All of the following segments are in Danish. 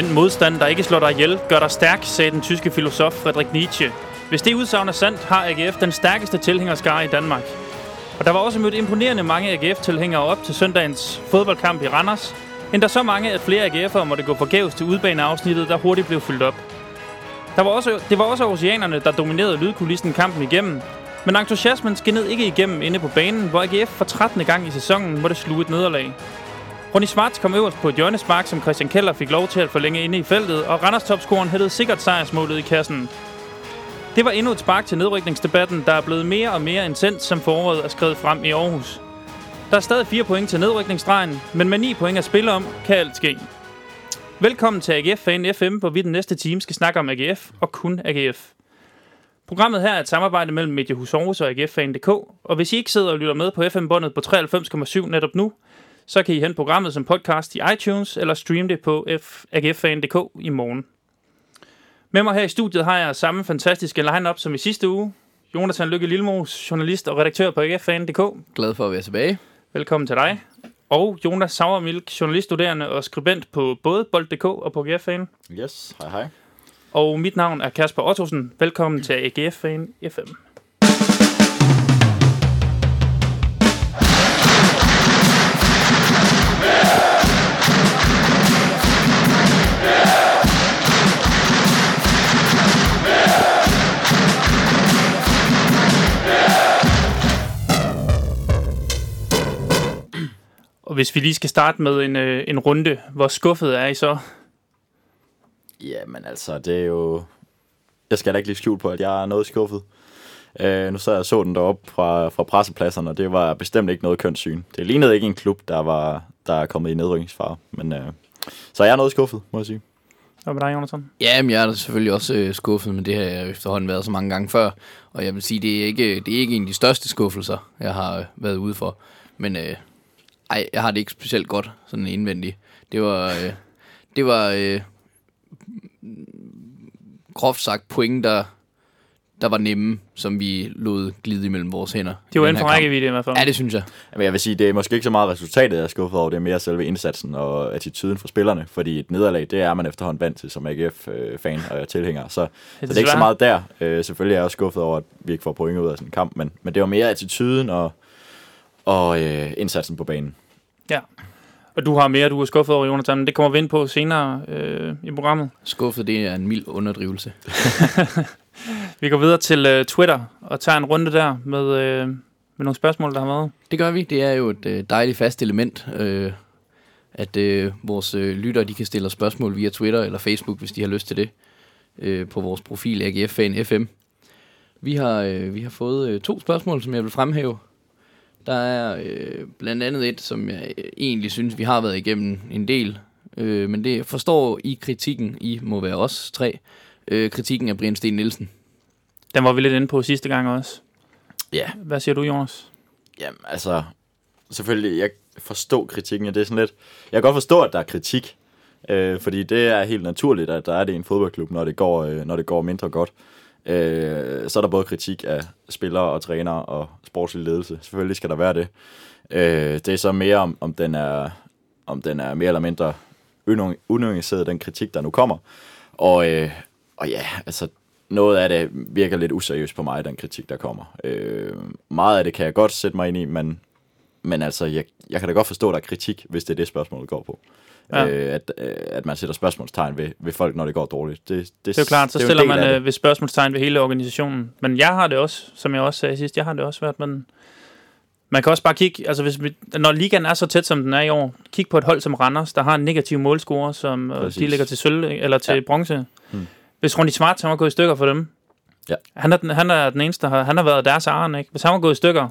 Den modstand, der ikke slår dig ihjel, gør dig stærk, sagde den tyske filosof Friedrich Nietzsche. Hvis det udsagn er sandt, har AGF den stærkeste tilhængerskare i Danmark. Og der var også mødt imponerende mange AGF-tilhængere op til søndagens fodboldkamp i Randers. Endda så mange, at flere AGF'ere måtte gå forgæves til udbaneafsnittet, der hurtigt blev fyldt op. Der var også, det var også oceanerne, der dominerede lydkulissen kampen igennem. Men entusiasmen skinnede ikke igennem inde på banen, hvor AGF for 13. gang i sæsonen måtte sluge et nederlag. Ronny Schwartz kom øverst på et hjørnespark, som Christian Keller fik lov til at forlænge inde i feltet, og Randers topscoren hættede sikkert sejrsmålet i kassen. Det var endnu et spark til nedrykningsdebatten, der er blevet mere og mere intens, som foråret er skrevet frem i Aarhus. Der er stadig fire point til nedrykningsstregen, men med ni point at spille om, kan alt ske. Velkommen til AGF Fan FM, hvor vi den næste time skal snakke om AGF og kun AGF. Programmet her er et samarbejde mellem Mediehus Aarhus og AGFFan.dk, og hvis I ikke sidder og lytter med på FM-båndet på 93,7 netop nu, så kan I hente programmet som podcast i iTunes eller streame det på AGFFan.dk i morgen. Med mig her i studiet har jeg samme fantastiske line-up som i sidste uge. Jonathan Lykke Lilmos, journalist og redaktør på AGFFan.dk. Glad for at være tilbage. Velkommen til dig. Og Jonas Sauermilk, journaliststuderende og skribent på både Bold.dk og på AGF-fan. Yes, hej hej. Og mit navn er Kasper Ottosen. Velkommen til AGF-fan FM. Og hvis vi lige skal starte med en, øh, en runde, hvor skuffet er I så? Jamen altså, det er jo... Jeg skal da ikke lige skjul på, at jeg er noget skuffet. Uh, nu så jeg så den deroppe fra, fra pressepladserne, og det var bestemt ikke noget kønssyn. Det lignede ikke en klub, der var der er kommet i nedrykningsfare. Men, uh, så jeg er noget skuffet, må jeg sige. Og med dig, Jonathan? Ja, men jeg er selvfølgelig også øh, skuffet, men det har jeg efterhånden været så mange gange før. Og jeg vil sige, det er ikke, det er ikke en af de største skuffelser, jeg har øh, været ude for. Men øh, ej, jeg har det ikke specielt godt, sådan indvendigt. Det var, øh, det var øh, groft sagt point, der, der var nemme, som vi lod glide imellem vores hænder. Det var inden for rækkevidde i hvert fald. Ja, det synes jeg. Jamen, jeg vil sige, det er måske ikke så meget resultatet, jeg er skuffet over, det er mere selve indsatsen og attituden fra spillerne, fordi et nederlag, det er man efterhånden vant til som AGF-fan og tilhænger, så, så det er ikke så meget der. Øh, selvfølgelig er jeg også skuffet over, at vi ikke får point ud af sådan en kamp, men, men det var mere attituden og, og øh, indsatsen på banen. Ja. Og du har mere, du er skuffet over, Jonathan. Det kommer vi ind på senere øh, i programmet. Skuffet, det er en mild underdrivelse. vi går videre til uh, Twitter og tager en runde der med, uh, med nogle spørgsmål, der har været. Det gør vi. Det er jo et uh, dejligt fast element, uh, at uh, vores uh, lyttere de kan stille spørgsmål via Twitter eller Facebook, hvis de har lyst til det, uh, på vores profil AGF Fan FM. Vi har, uh, vi har fået uh, to spørgsmål, som jeg vil fremhæve. Der er øh, blandt andet et, som jeg egentlig synes, vi har været igennem en del. Øh, men det forstår I kritikken, I må være os tre, øh, kritikken af Brian Sten Nielsen. Den var vi lidt inde på sidste gang også. Ja. Hvad siger du, Jonas? Jamen, altså, selvfølgelig, jeg forstår kritikken, og det er sådan lidt... Jeg kan godt forstå, at der er kritik, øh, fordi det er helt naturligt, at der er det i en fodboldklub, når det går, øh, når det går mindre godt. Øh, så er der både kritik af spillere og trænere og sportslig ledelse. Selvfølgelig skal der være det. Øh, det er så mere, om, om, den er, om den er mere eller mindre unuanceret, den kritik, der nu kommer. Og, øh, og ja, altså noget af det virker lidt useriøst på mig, den kritik, der kommer. Øh, meget af det kan jeg godt sætte mig ind i, men, men altså, jeg, jeg kan da godt forstå, at der er kritik, hvis det er det, spørgsmålet går på ja. øh, at, øh, at man sætter spørgsmålstegn ved, ved folk, når det går dårligt. Det, det, det er jo klart, så det stiller man øh, ved spørgsmålstegn ved hele organisationen. Men jeg har det også, som jeg også sagde sidst, jeg har det også været, men man kan også bare kigge, altså hvis vi, når ligaen er så tæt, som den er i år, kig på et hold som Randers, der har en negativ målscore, som øh, de ligger til sølv, eller til ja. bronze. Hmm. Hvis Ronny Smart, han var gået i stykker for dem, ja. han, er den, han er den eneste, der har, han har været deres aren, ikke? Hvis han var gået i stykker,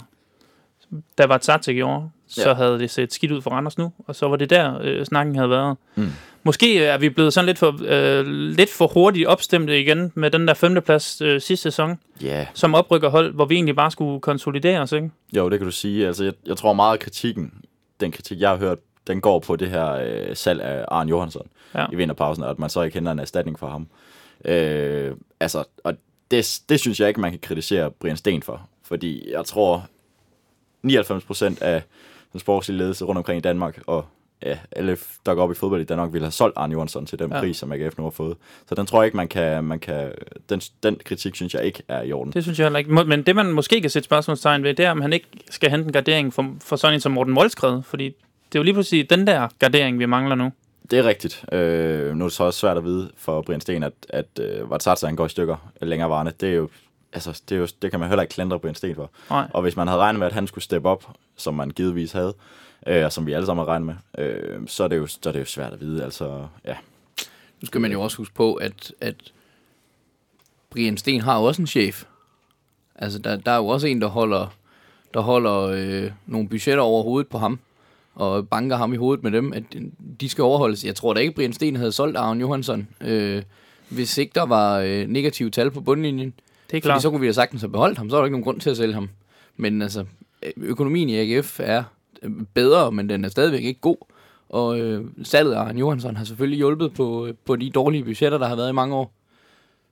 der var Tsatsik i år, så ja. havde det set skidt ud for Randers nu, og så var det der, øh, snakken havde været. Mm. Måske er vi blevet sådan lidt for, øh, lidt for hurtigt opstemte igen med den der femteplads øh, sidste sæson, yeah. som oprykker hold, hvor vi egentlig bare skulle konsolidere os, ikke? Jo, det kan du sige. Altså, jeg, jeg tror meget af kritikken, den kritik, jeg har hørt, den går på det her øh, salg af Arne Johansson ja. i vinterpausen, og at man så ikke henter en erstatning for ham. Øh, altså, og det, det synes jeg ikke, man kan kritisere Brian Sten for, fordi jeg tror, 99% af den sportslige ledelse rundt omkring i Danmark, og ja, alle, der går op i fodbold i Danmark, ville have solgt Arne Johansson til den Ja. pris, som AGF nu har fået. Så den tror jeg ikke, man kan... Man kan den, den kritik synes jeg ikke er i orden. Det synes jeg heller ikke. Men det, man måske kan sætte spørgsmålstegn ved, det er, om han ikke skal hente en gardering for, for sådan en som Morten Målskred. Fordi det er jo lige pludselig den der gardering, vi mangler nu. Det er rigtigt. Øh, nu er det så også svært at vide for Brian Sten, at, at øh, Vatsatsa, han går i stykker længere varende. Det er jo, altså, det, er jo, det kan man heller ikke klandre Brian Sten for. Nej. Og hvis man havde regnet med, at han skulle steppe op, som man givetvis havde, øh, og som vi alle sammen har regnet med, øh, så, er det jo, så er det jo svært at vide. Altså, ja. Nu skal man jo også huske på, at, at Brian Sten har jo også en chef. Altså, der, der er jo også en, der holder, der holder øh, nogle budgetter over hovedet på ham, og banker ham i hovedet med dem, at de skal overholdes. Jeg tror da ikke, Brian Sten havde solgt Arne Johansson, øh, hvis ikke der var øh, negative tal på bundlinjen. Det er Fordi klart. så kunne vi da sagtens have beholdt ham, så er der ikke nogen grund til at sælge ham. Men altså, økonomien i AGF er øh, bedre, men den er stadigvæk ikke god. Og øh, salget af Arne Johansson har selvfølgelig hjulpet på, øh, på de dårlige budgetter, der har været i mange år.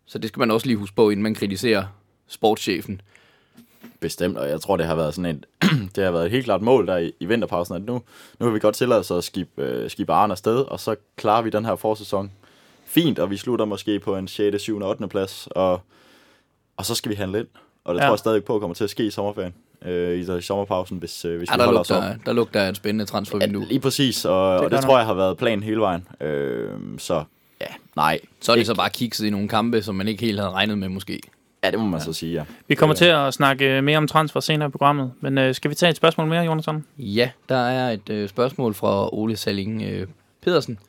Så det skal man også lige huske på, inden man kritiserer sportschefen. Bestemt, og jeg tror, det har været sådan et, det har været et helt klart mål der i, i vinterpausen, at nu, nu har vi godt tillade os at skibe, øh, skibe Arne afsted, og så klarer vi den her forsæson fint, og vi slutter måske på en 6., 7., 8. plads, og, og så skal vi handle ind. Og det Ja. tror jeg stadig på kommer til at ske i sommerferien, øh, i, i sommerpausen, hvis, øh, hvis Ja, vi der, holder os op. lugter, der lugter et spændende transfervindue. Ja, lige præcis, og det, og det der. tror jeg har været planen hele vejen. Øh, så ja, nej. Så er det Ikke- så bare kikset i nogle kampe, som man ikke helt havde regnet med måske. Ja, det må man ja. så sige, ja. Vi kommer Øh, til at snakke mere om transfer senere i programmet. Men øh, skal vi tage et spørgsmål mere, Jonathan? Ja, der er et øh, spørgsmål fra Ole Salling øh, Pedersen,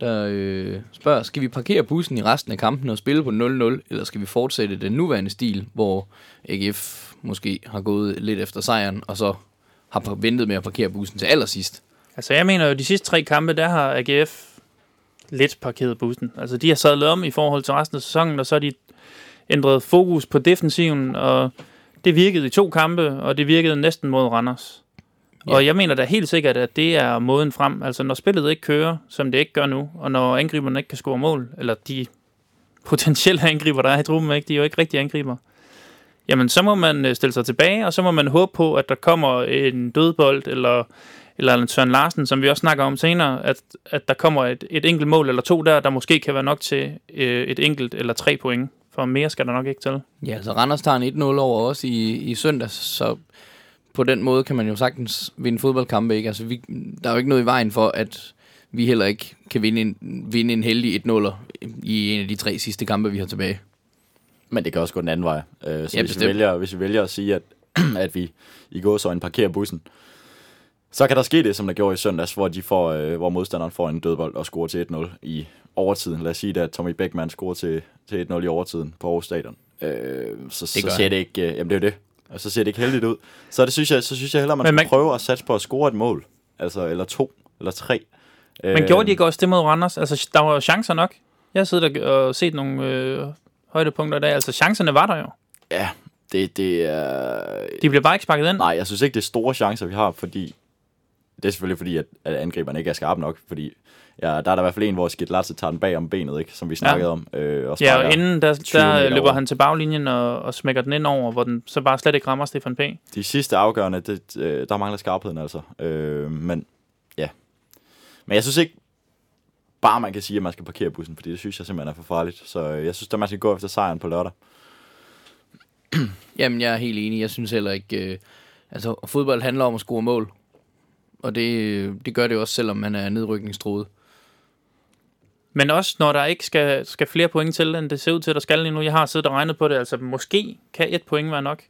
der øh, spørger, skal vi parkere bussen i resten af kampen og spille på 0-0, eller skal vi fortsætte den nuværende stil, hvor AGF måske har gået lidt efter sejren, og så har ventet med at parkere bussen til allersidst? Altså, jeg mener jo, de sidste tre kampe, der har AGF lidt parkeret bussen. Altså, de har sadlet om i forhold til resten af sæsonen, og så har de ændret fokus på defensiven, og det virkede i to kampe, og det virkede næsten mod Randers. Ja. Og jeg mener da helt sikkert, at det er måden frem. Altså, når spillet ikke kører, som det ikke gør nu, og når angriberne ikke kan score mål, eller de potentielle angriber, der er i truppen, ikke? de er jo ikke rigtige angriber, jamen så må man øh, stille sig tilbage, og så må man håbe på, at der kommer en dødbold, eller, eller en Søren Larsen, som vi også snakker om senere, at, at der kommer et, et enkelt mål eller to der, der måske kan være nok til øh, et enkelt eller tre point. For mere skal der nok ikke til. Ja, altså Randers tager en 1-0 over os i, i søndags, så på den måde kan man jo sagtens vinde fodboldkampe, ikke? Altså, vi, der er jo ikke noget i vejen for, at vi heller ikke kan vinde en, vinde en heldig 1-0'er i en af de tre sidste kampe, vi har tilbage. Men det kan også gå den anden vej. Øh, så Ja, hvis, vi vælger, hvis vi vælger at sige, at, at vi i går så en parkerer bussen, så kan der ske det, som der gjorde i søndags, hvor, de får, øh, hvor modstanderen får en dødbold og scorer til 1-0 i overtiden. Lad os sige, det, at Tommy Beckmann scorer til, til 1-0 i overtiden på Aarhus Stadion. Øh, så, så gør ser det ikke, øh, jamen det er jo det. Og så ser det ikke heldigt ud. Så det synes jeg, så synes jeg hellere, man Men skal man- prøve at satse på at score et mål. Altså, eller to, eller tre. Men gjorde de ikke også det mod Randers? Altså, der var chancer nok. Jeg har siddet og set nogle øh, højdepunkter dag. Altså, chancerne var der jo. Ja, det, det er... De blev bare ikke sparket ind. Nej, jeg synes ikke, det er store chancer, vi har, fordi... Det er selvfølgelig fordi, at, at angriberne ikke er skarpe nok, fordi ja, der er der i hvert fald en, hvor Skid Latze tager den bag om benet, ikke, som vi snakkede ja. om. Øh, og Ja, og inden der, 20 der løber over. han til baglinjen og, og smækker den ind over, hvor den så bare slet ikke rammer Stefan P. De sidste afgørende, det, øh, der mangler skarpheden altså. Øh, men ja. Men jeg synes ikke bare, man kan sige, at man skal parkere bussen, fordi det synes jeg simpelthen er for farligt. Så øh, jeg synes, at man skal gå efter sejren på lørdag. Jamen, jeg er helt enig. Jeg synes heller ikke... Øh, altså, fodbold handler om at score mål. Og det, øh, det gør det jo også, selvom man er nedrykningstroet. Men også når der ikke skal, skal flere point til, end det ser ud til, at der skal lige nu. Jeg har siddet og regnet på det, altså måske kan et point være nok.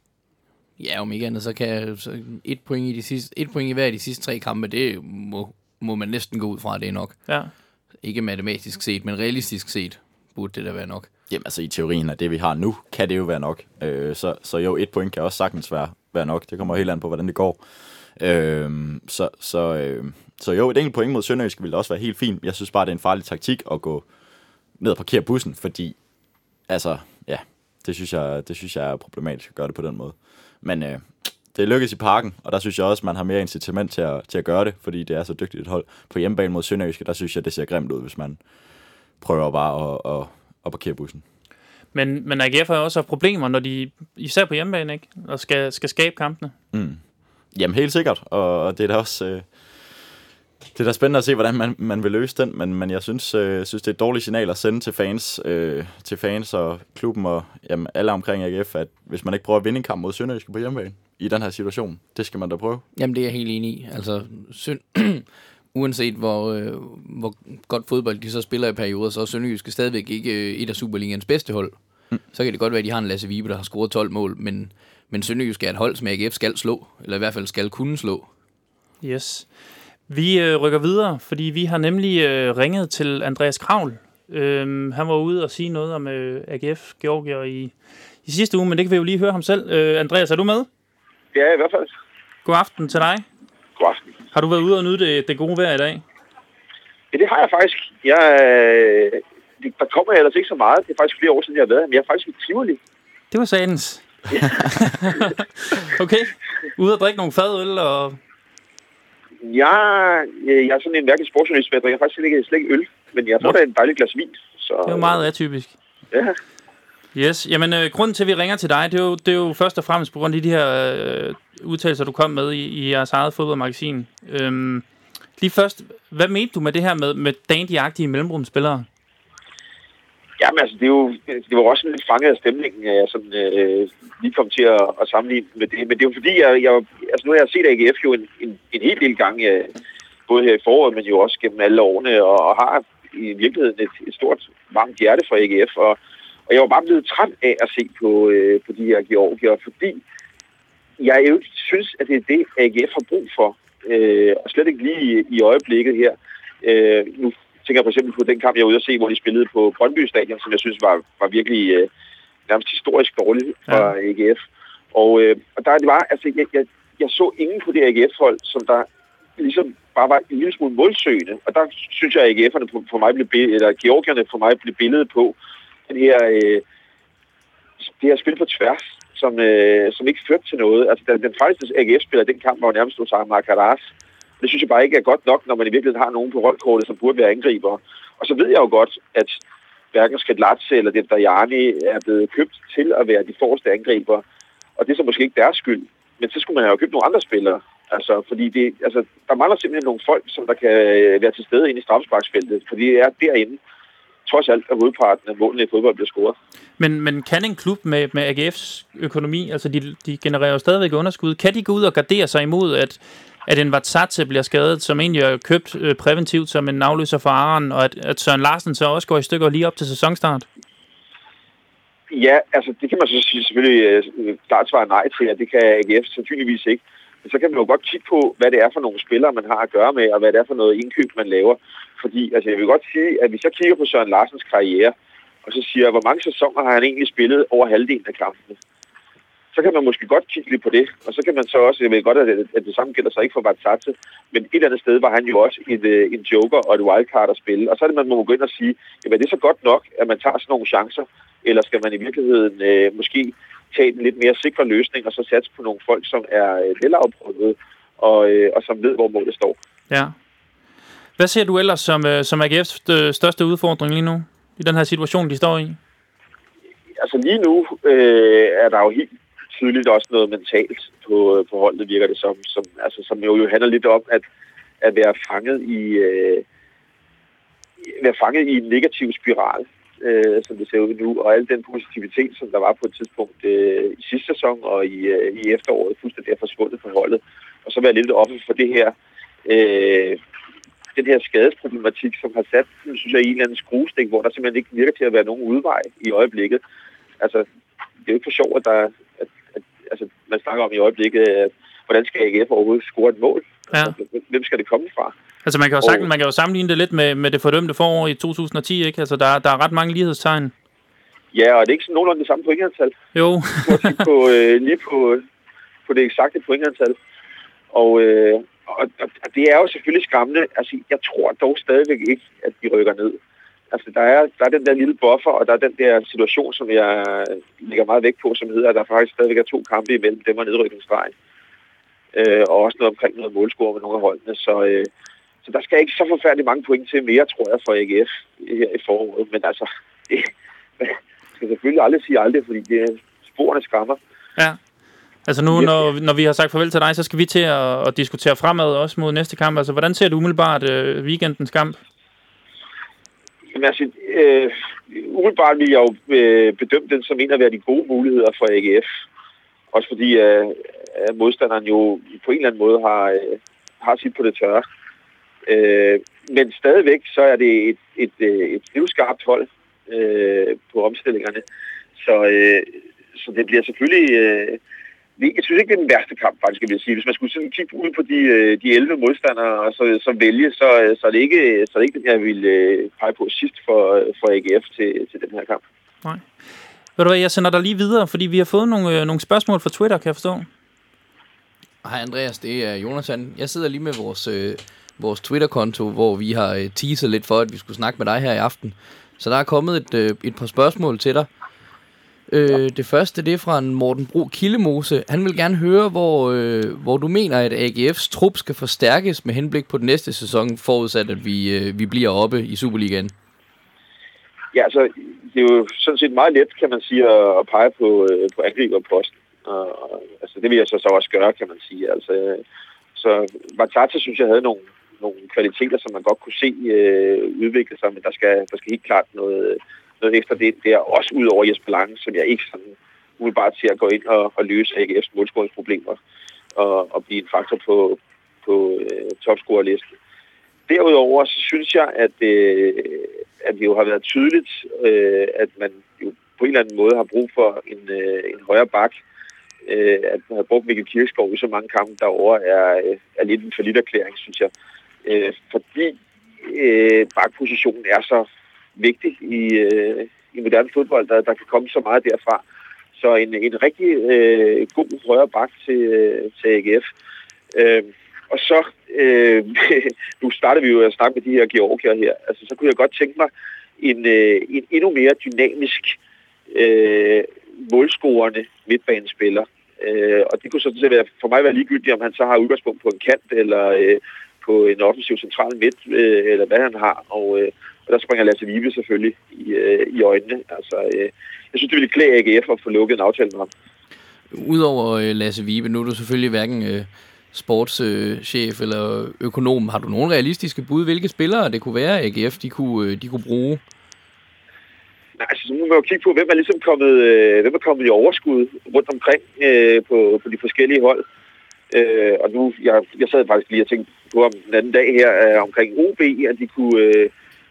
Ja, om ikke andet, så kan så et, point i de sidste, et point i hver af de sidste tre kampe, det må, må man næsten gå ud fra, at det er nok. Ja. Ikke matematisk set, men realistisk set burde det da være nok. Jamen altså i teorien af det, vi har nu, kan det jo være nok. Øh, så, så jo, et point kan også sagtens være, være nok. Det kommer helt an på, hvordan det går. Øh, så, så, øh, så jo, et enkelt point mod Sønderjysk ville også være helt fint. Jeg synes bare, det er en farlig taktik at gå ned og parkere bussen, fordi altså, ja, det synes jeg, det synes jeg er problematisk at gøre det på den måde. Men øh, det lykkes i parken, og der synes jeg også, man har mere incitament til at, til at gøre det, fordi det er så dygtigt et hold. På hjemmebane mod Sønderjyske, der synes jeg, det ser grimt ud, hvis man prøver bare at, at, at parkere bussen. Men, men AGF har også problemer, når de, især på hjemmebane, ikke? Og skal, skal skabe kampene. Mm. Jamen helt sikkert, og det er da også... Øh, Det er da spændende at se, hvordan man, man vil løse den, men, men jeg synes, øh, synes, det er et dårligt signal at sende til fans, øh, til fans og klubben og jamen, alle omkring AGF, at hvis man ikke prøver at vinde en kamp mod Sønderjyske på hjemmebane i den her situation, det skal man da prøve. Jamen, det er jeg helt enig i. Altså, synd, uanset hvor, øh, hvor godt fodbold de så spiller i perioder, så er Sønderjyske stadigvæk ikke øh, et af Superligans bedste hold. Mm. Så kan det godt være, at de har en Lasse Vibe, der har scoret 12 mål, men, men Sønderjyske er et hold, som AGF skal slå, eller i hvert fald skal kunne slå. Yes. Vi øh, rykker videre, fordi vi har nemlig øh, ringet til Andreas Kravl. Øhm, han var ude og sige noget om øh, AGF Georgier i, i sidste uge, men det kan vi jo lige høre ham selv. Øh, Andreas, er du med? Ja, i hvert fald. God aften til dig. God aften. Har du været ude og nyde det, det gode vejr i dag? Ja, det har jeg faktisk. Jeg, øh, det, der kommer ellers ikke så meget. Det er faktisk flere år siden, jeg har været her, men jeg er faktisk i Tivoli. Det var sadens. okay. Ude at drikke nogle fadøl og... Jeg, øh, jeg er sådan en hverken sportsjournalist, men jeg drikker faktisk slet ikke, slet ikke øl. Men jeg får Nå. da en dejlig glas vin. Så, Det er jo meget atypisk. Ja. Yes, jamen øh, grunden til, at vi ringer til dig, det er jo, det er jo først og fremmest på grund af de her øh, udtalelser, du kom med i, i jeres eget fodboldmagasin. Øhm, lige først, hvad mente du med det her med, med dandy-agtige mellemrumspillere? Jamen altså, det, er jo, det var også lidt fanget af stemningen, at jeg sådan, øh, lige kom til at, at sammenligne med det. Men det er jo fordi, jeg, jeg, altså nu har jeg set AGF jo en, en, en hel del gange, øh, både her i foråret, men jo også gennem alle årene, og, og har i virkeligheden et, et stort, varmt hjerte for AGF. Og, og jeg var bare blevet træt af at se på, øh, på de her georgier, fordi jeg jo ikke synes, at det er det, AGF har brug for. Øh, og slet ikke lige i, i øjeblikket her. Øh, nu tænker for eksempel på den kamp, jeg var ude at se, hvor de spillede på Brøndby Stadion, som jeg synes var, var virkelig øh, nærmest historisk dårligt fra ja. AGF. Og, øh, og der det var, altså, jeg, jeg, jeg så ingen på det AGF-hold, som der ligesom bare var en lille smule målsøgende. Og der synes jeg, at AGF'erne for, for mig blev eller Georgierne for mig blev billedet på den her, øh, det her spil på tværs, som, øh, som ikke førte til noget. Altså, den, den farligste AGF-spiller i den kamp var jo nærmest Osama Makaras. Det synes jeg bare ikke er godt nok, når man i virkeligheden har nogen på holdkortet, som burde være angriber. Og så ved jeg jo godt, at hverken Skadlatse eller det Dajani er blevet købt til at være de forreste angriber. Og det er så måske ikke deres skyld. Men så skulle man have købt nogle andre spillere. Altså, fordi det, altså, der mangler simpelthen nogle folk, som der kan være til stede inde i straffesparksfeltet. Fordi det er derinde, trods alt, at hovedparten af målene i fodbold bliver scoret. Men, men kan en klub med, med AGF's økonomi, altså de, de genererer jo stadigvæk underskud, kan de gå ud og gardere sig imod, at, at en Vatsatse bliver skadet, som egentlig er købt øh, præventivt som en afløser for Aaron, og at, at Søren Larsen så også går i stykker lige op til sæsonstart? Ja, altså det kan man så sige selvfølgelig øh, klart svare nej til, at det kan AGF sandsynligvis ikke. Men så kan man jo godt kigge på, hvad det er for nogle spillere, man har at gøre med, og hvad det er for noget indkøb, man laver. Fordi altså, jeg vil godt sige, at hvis jeg kigger på Søren Larsens karriere, og så siger, hvor mange sæsoner har han egentlig spillet over halvdelen af kampene, så kan man måske godt kigge lidt på det. Og så kan man så også, jeg ved godt, at, at det samme gælder sig ikke for Vatsatse, men et eller andet sted var han jo også et, øh, en joker og et wildcard at spille. Og så er det, man må gå ind og sige, jamen er det så godt nok, at man tager sådan nogle chancer, eller skal man i virkeligheden øh, måske tage en lidt mere sikre løsning, og så satse på nogle folk, som er øh, velafprøvet, og, øh, og som ved, hvor målet står. Ja. Hvad ser du ellers som, øh, som AGF's øh, største udfordring lige nu, i den her situation, de står i? Altså lige nu øh, er der jo helt tydeligt også noget mentalt på, øh, på holdet, virker det som, som, altså, som jo, jo handler lidt om at, at være fanget i øh, være fanget i en negativ spiral, øh, som det ser ud nu, og al den positivitet, som der var på et tidspunkt øh, i sidste sæson og i, øh, i efteråret, fuldstændig er forsvundet fra holdet. Og så være lidt oppe for det her øh, den her skadesproblematik, som har sat, synes jeg, i en eller anden skruestik, hvor der simpelthen ikke virker til at være nogen udvej i øjeblikket. Altså, det er jo ikke for sjovt, at der, man snakker om i øjeblikket, at, hvordan skal AGF overhovedet score et mål? Ja. Altså, hvem skal det komme fra? Altså man kan jo, sagtens, man kan jo sammenligne det lidt med, med det fordømte forår i 2010, ikke? Altså der, der er ret mange lighedstegn. Ja, og det er ikke sådan nogenlunde det samme pointantal. Jo. på, øh, lige på, på det eksakte pointantal. Og, øh, og, og det er jo selvfølgelig skræmmende. Altså, jeg tror dog stadigvæk ikke, at vi rykker ned. Altså, der er, der er den der lille buffer, og der er den der situation, som jeg lægger meget vægt på, som hedder, at der faktisk stadigvæk er to kampe imellem dem og nedrykningsstregen. Øh, og også noget omkring noget målscore med nogle af holdene. Så, øh, så der skal ikke så forfærdeligt mange point til mere, tror jeg, for AGF her i foråret. Men altså, det, jeg skal selvfølgelig aldrig sige aldrig, fordi det, sporene skræmmer. Ja. Altså nu, når, når vi har sagt farvel til dig, så skal vi til at, at diskutere fremad også mod næste kamp. Altså, hvordan ser du umiddelbart øh, weekendens kamp? Jamen, altså, øh, umiddelbart vil jeg jo øh, bedømme den som en af de gode muligheder for AGF. Også fordi øh, at modstanderen jo på en eller anden måde har, øh, har sit på det tørre. Øh, men stadigvæk så er det et, et, et, et livskarpt hold øh, på omstillingerne. Så, øh, så det bliver selvfølgelig... Øh, jeg synes ikke, det er den værste kamp, faktisk, vil jeg sige. Hvis man skulle sådan kigge ud på de, øh, de 11 modstandere og så, så vælge, så, så, er det ikke, så er det ikke den, jeg ville øh, pege på sidst for, for AGF til, til den her kamp. Nej. Ved du hvad, jeg sender dig lige videre, fordi vi har fået nogle, øh, nogle spørgsmål fra Twitter, kan jeg forstå. Hej Andreas, det er Jonathan. Jeg sidder lige med vores, øh, vores Twitter-konto, hvor vi har øh, teaset lidt for, at vi skulle snakke med dig her i aften. Så der er kommet et, øh, et par spørgsmål til dig. Øh, det første, det er fra en Morten Bro Kildemose. Han vil gerne høre, hvor, øh, hvor du mener, at AGF's trup skal forstærkes med henblik på den næste sæson, forudsat at vi, øh, vi bliver oppe i Superligaen. Ja, altså, det er jo sådan set meget let, kan man sige, at, pege på, øh, på angriberposten. Og, og, altså, det vil jeg så, så også gøre, kan man sige. Altså, så Batata synes jeg havde nogle, nogle kvaliteter, som man godt kunne se øh, udvikle sig, men der skal, der skal helt klart noget, noget ekstra det der, også ud over Jesper Lange, som jeg ikke sådan umiddelbart ser at gå ind og, og løse AGF's målscoringsproblemer og, og blive en faktor på, på øh, topscorerlisten. Derudover så synes jeg, at, øh, at det jo har været tydeligt, øh, at man jo på en eller anden måde har brug for en, øh, en højere bak. Øh, at man har brugt Mikkel Kirkskov i så mange kampe derovre er, er lidt en forlitterklæring, synes jeg. Øh, fordi øh, bakpositionen er så vigtig i, øh, i moderne fodbold, der, der kan komme så meget derfra. Så en, en rigtig øh, god højre bak til, øh, til AGF. Øh, og så, øh, nu starter vi jo at snakke med de her georgier her, altså så kunne jeg godt tænke mig en, øh, en endnu mere dynamisk øh, målscorende midtbanespiller. Øh, og det kunne sådan set være, for mig være ligegyldigt, om han så har udgangspunkt på en kant, eller øh, på en offensiv central midt, øh, eller hvad han har. Og, øh, og der springer Lasse Vibe selvfølgelig i, øh, i øjnene. Altså, øh, jeg synes, det ville klæde AGF at få lukket en aftale med ham. Udover øh, Lasse Vibe, nu er du selvfølgelig hverken øh, sportschef øh, eller økonom. Har du nogle realistiske bud, hvilke spillere det kunne være, AGF de kunne, øh, de kunne bruge? Nej, altså, så må man jo kigge på, hvem er ligesom kommet, øh, hvem er kommet i overskud rundt omkring øh, på, på de forskellige hold. Øh, og nu, jeg, jeg sad faktisk lige og tænkte på om den anden dag her øh, omkring OB, at de kunne øh,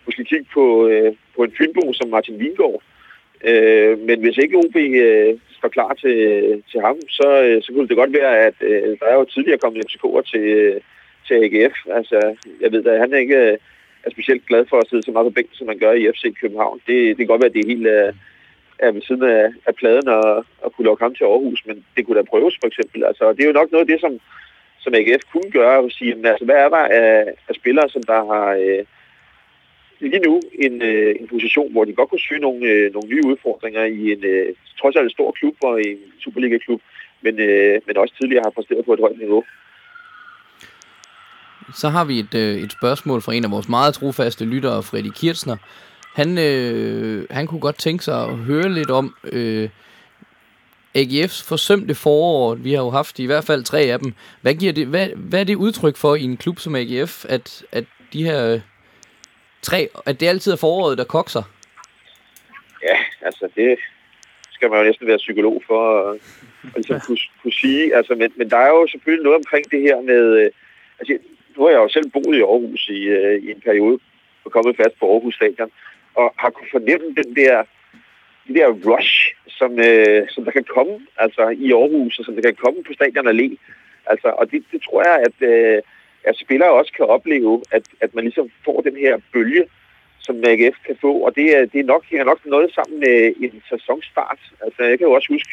måske kigge på, øh, på en Fynbo som Martin Vingård. Øh, men hvis ikke OB øh, står klar til, til ham, så, øh, så kunne det godt være, at øh, der er jo tidligere kommet FCK'er til, øh, til AGF. Altså, jeg ved da, han ikke øh, er specielt glad for at sidde så meget på bænken, som man gør i FC København. Det, det kan godt være, at det er helt øh, er ved siden af, af pladen og, og kunne lukke ham til Aarhus, men det kunne da prøves for eksempel. Altså, det er jo nok noget af det, som, som AGF kunne gøre, og sige, altså, hvad er der af, af spillere, som der har... Øh, lige nu en, øh, en position, hvor de godt kunne søge nogle, øh, nogle nye udfordringer i en øh, trods alt stor klub og en Superliga-klub, men, øh, men også tidligere har præsteret på et højt niveau. Så har vi et, øh, et spørgsmål fra en af vores meget trofaste lyttere, Freddy Kirsner. Han, øh, han kunne godt tænke sig at høre lidt om øh, AGF's forsømte forår. Vi har jo haft i hvert fald tre af dem. Hvad, giver det, hvad, hvad er det udtryk for i en klub som AGF, at, at de her tre, at det altid er foråret, der kokser? Ja, altså det skal man jo næsten være psykolog for at, at ligesom kunne, kunne sige. Altså, men, men der er jo selvfølgelig noget omkring det her med... Øh, altså, nu har jeg jo selv boet i Aarhus i, øh, i en periode og kommet fast på Aarhus Stadion, og har kunne fornemme den der, den der rush, som, øh, som der kan komme altså, i Aarhus, og som der kan komme på Stadion Allé. Altså, og det, det tror jeg, at... Øh, at spillere også kan opleve, at, at man ligesom får den her bølge, som AGF kan få, og det er, det er nok, hænger nok noget sammen med en sæsonstart. Altså, jeg kan jo også huske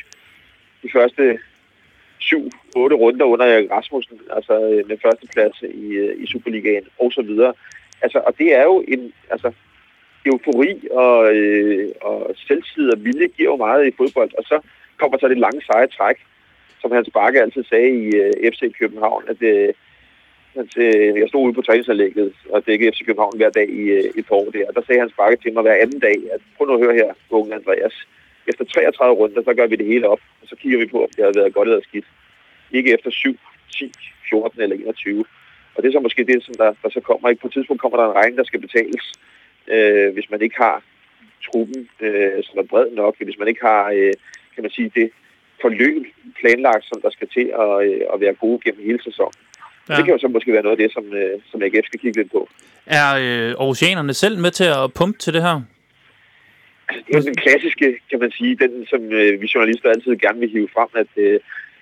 de første syv, otte runder under Rasmussen, altså øh, med førsteplads i, øh, i Superligaen og så videre. Altså, og det er jo en, altså, eufori og, øh, og selvtid og vilje giver jo meget i fodbold, og så kommer så det lange seje træk, som Hans Bakke altid sagde i øh, FC København, at øh, til, jeg stod ude på træningsanlægget og dækkede FC København hver dag i øh, i et par år der. Og der sagde han sparket til mig hver anden dag, at prøv nu at høre her, unge Andreas. Efter 33 runder, så gør vi det hele op, og så kigger vi på, om det har været godt eller skidt. Ikke efter 7, 10, 14 eller 21. Og det er så måske det, som der, der så kommer. Ikke? På et tidspunkt kommer der en regning, der skal betales, øh, hvis man ikke har truppen, øh, som er bred nok, hvis man ikke har, øh, kan man sige, det forløb planlagt, som der skal til at, øh, at være gode gennem hele sæsonen. Ja. Det kan jo så måske være noget af det, som, øh, som AGF skal kigge lidt på. Er øh, oceanerne selv med til at pumpe til det her? Det er den klassiske, kan man sige, den som øh, vi journalister altid gerne vil hive frem, at, øh,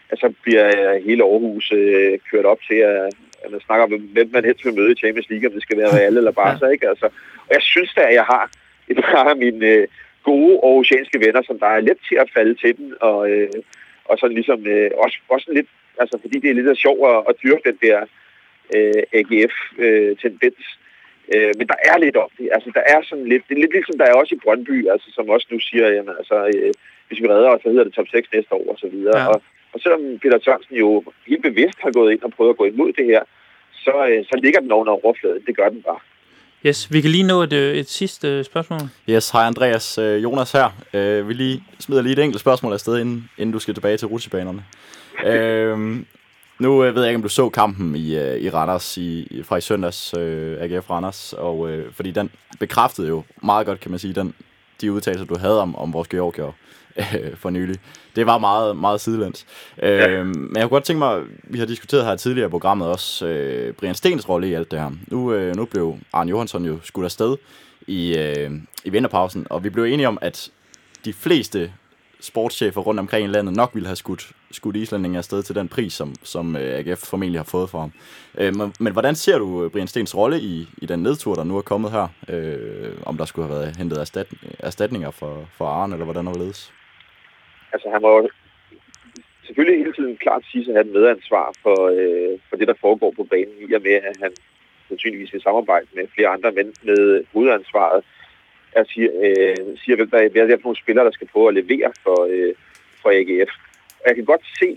at så bliver hele Aarhus øh, kørt op til, at, at man snakker om, hvem man helst vil møde i Champions League, om det skal være Real eller Barca, ja. ikke? Altså, og jeg synes da, at jeg har et par af mine øh, gode aarhusianske venner, som der er let til at falde til den, og, øh, og sådan ligesom øh, også, også lidt, altså fordi det er lidt sjovt at, at dyrke den der øh, AGF-tendens. Øh, men der er lidt om det. Altså, der er sådan lidt, det er lidt ligesom der er også i Brøndby, altså, som også nu siger, jamen, altså, øh, hvis vi redder os, så hedder det top 6 næste år, og så videre. Ja. Og, og selvom Peter Tørnsen jo helt bevidst har gået ind og prøvet at gå imod det her, så, øh, så ligger den under overfladen. Det gør den bare. Yes, vi kan lige nå et, øh, et sidste øh, spørgsmål. Yes, hej Andreas. Øh, Jonas her. Vi lige smider lige et enkelt spørgsmål afsted, inden, inden du skal tilbage til rutsjebanerne. Øhm, nu ved jeg ikke, om du så kampen i, i Randers i, fra i søndags, øh, AGF Randers, og, øh, fordi den bekræftede jo meget godt, kan man sige, den, de udtalelser, du havde om, om vores Georgier øh, for nylig. Det var meget, meget sidelæns. Ja. Øh, men jeg kunne godt tænke mig, vi har diskuteret her tidligere i programmet også, øh, Brian Stens rolle i alt det her. Nu, øh, nu blev Arne Johansson jo skudt afsted i, øh, i vinterpausen, og vi blev enige om, at de fleste sportschefer rundt omkring i landet nok ville have skudt, skudt islændingen afsted til den pris, som, som øh, AGF formentlig har fået for ham. Øh, men, men hvordan ser du øh, Brian Stens rolle i, i den nedtur, der nu er kommet her? Øh, om der skulle have været hentet erstat, erstatninger for, for Arne, eller hvordan det ledes? altså han må selvfølgelig hele tiden klart sige, at han har medansvar for, øh, for det, der foregår på banen, i og med, at han sandsynligvis i samarbejde med flere andre mænd med hovedansvaret. Jeg siger, øh, siger hvad, der er, er for nogle spillere, der skal prøve at levere for, øh, for AGF. Og jeg kan godt se,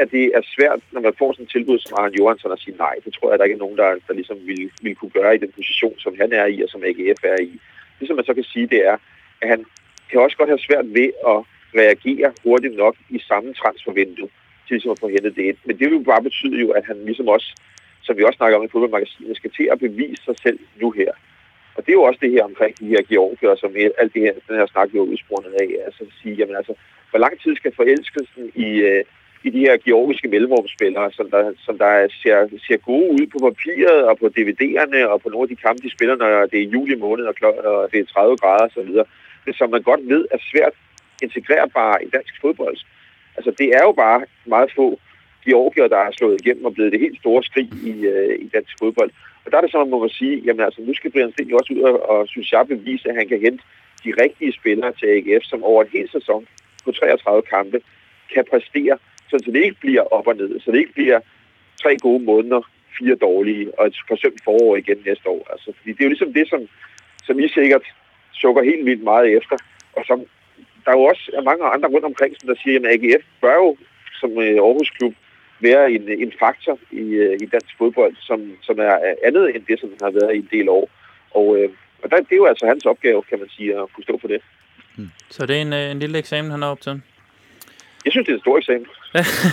at det er svært, når man får sådan et tilbud som Arne Johansson, at sige nej. Det tror jeg, der ikke er nogen, der, der ligesom vil, vil kunne gøre i den position, som han er i, og som AGF er i. Det, som man så kan sige, det er, at han kan også godt have svært ved at reagere hurtigt nok i samme transfervindue til ligesom at få hentet det ind. Men det vil jo bare betyde jo, at han ligesom også, som vi også snakker om i fodboldmagasinet, skal til at bevise sig selv nu her. Og det er jo også det her omkring de her georgier, som alt det her, den her snak jo er udsprunget af. Altså at sige, jamen altså, hvor lang tid skal forelskelsen i, øh, i de her georgiske mellemrumspillere, som der, som der ser, ser gode ud på papiret og på DVD'erne og på nogle af de kampe, de spiller, når det er juli måned og, kl- og det er 30 grader osv., det som man godt ved er svært integrerbare i dansk fodbold. Altså, det er jo bare meget få georgier, der har slået igennem og blevet det helt store skrig i, øh, i dansk fodbold. Og der er det så, man må sige, jamen altså, nu skal Brian Sten jo også ud og, og, synes jeg, bevise, at han kan hente de rigtige spillere til AGF, som over en hel sæson på 33 kampe kan præstere, så det ikke bliver op og ned, så det ikke bliver tre gode måneder, fire dårlige, og et forsømt forår igen næste år. Altså, fordi det er jo ligesom det, som, som I sikkert sukker helt vildt meget efter, og som der er jo også mange andre rundt omkring, som der siger, at AGF bør jo som øh, Aarhus Klub være en, en faktor i, øh, i dansk fodbold, som, som er andet end det, som den har været i en del år. Og, øh, og der, det er jo altså hans opgave, kan man sige, at kunne stå for det. Hmm. Så det er en, en lille eksamen, han har op til? Jeg synes, det er en stor eksamen.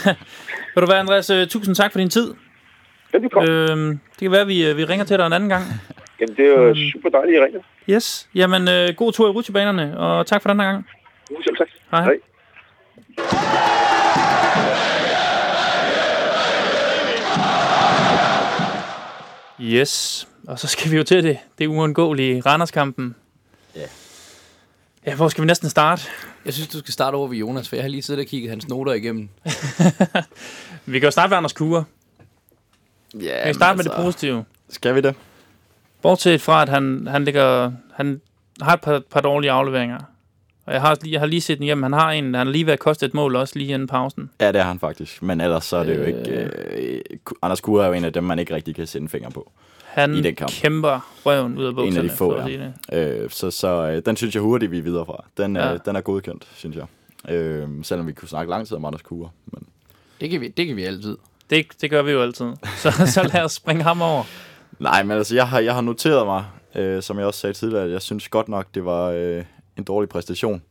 Vil du være, Andreas? Tusind tak for din tid. Velbekomme. Øhm, det kan være, at vi, vi ringer til dig en anden gang. Jamen, det er jo øhm, super dejligt, at I ringer. Yes. Jamen, øh, god tur i rutsjebanerne, og tak for den her gang. Selv tak. Hej. Hej. Yes, og så skal vi jo til det, det uundgåelige Randerskampen. Ja. Ja, hvor skal vi næsten starte? Jeg synes, du skal starte over ved Jonas, for jeg har lige siddet og kigget hans noter igennem. vi kan jo starte med Anders Kure. Ja, vi kan starte altså, med det altså, positive. Skal vi det? Bortset fra, at han, han, ligger, han har et par, par dårlige afleveringer. Og jeg har, jeg har lige set den hjem. Han har en, han har lige været kostet et mål også lige inden pausen. Ja, det har han faktisk. Men ellers så er det øh... jo ikke... Øh, Anders Kure er jo en af dem, man ikke rigtig kan sætte en finger på. Han i den kamp. kæmper røven ud af bukserne. En af de få, ja. Øh, så så øh, den synes jeg hurtigt, vi er videre fra. Den, ja. øh, den er godkendt, synes jeg. Øh, selvom vi kunne snakke lang tid om Anders Kure. Men... Det, kan vi, det kan vi altid. Det, det gør vi jo altid. Så, så lad os springe ham over. Nej, men altså, jeg har, jeg har noteret mig, øh, som jeg også sagde tidligere, at jeg synes godt nok, det var øh, en dårlig præstation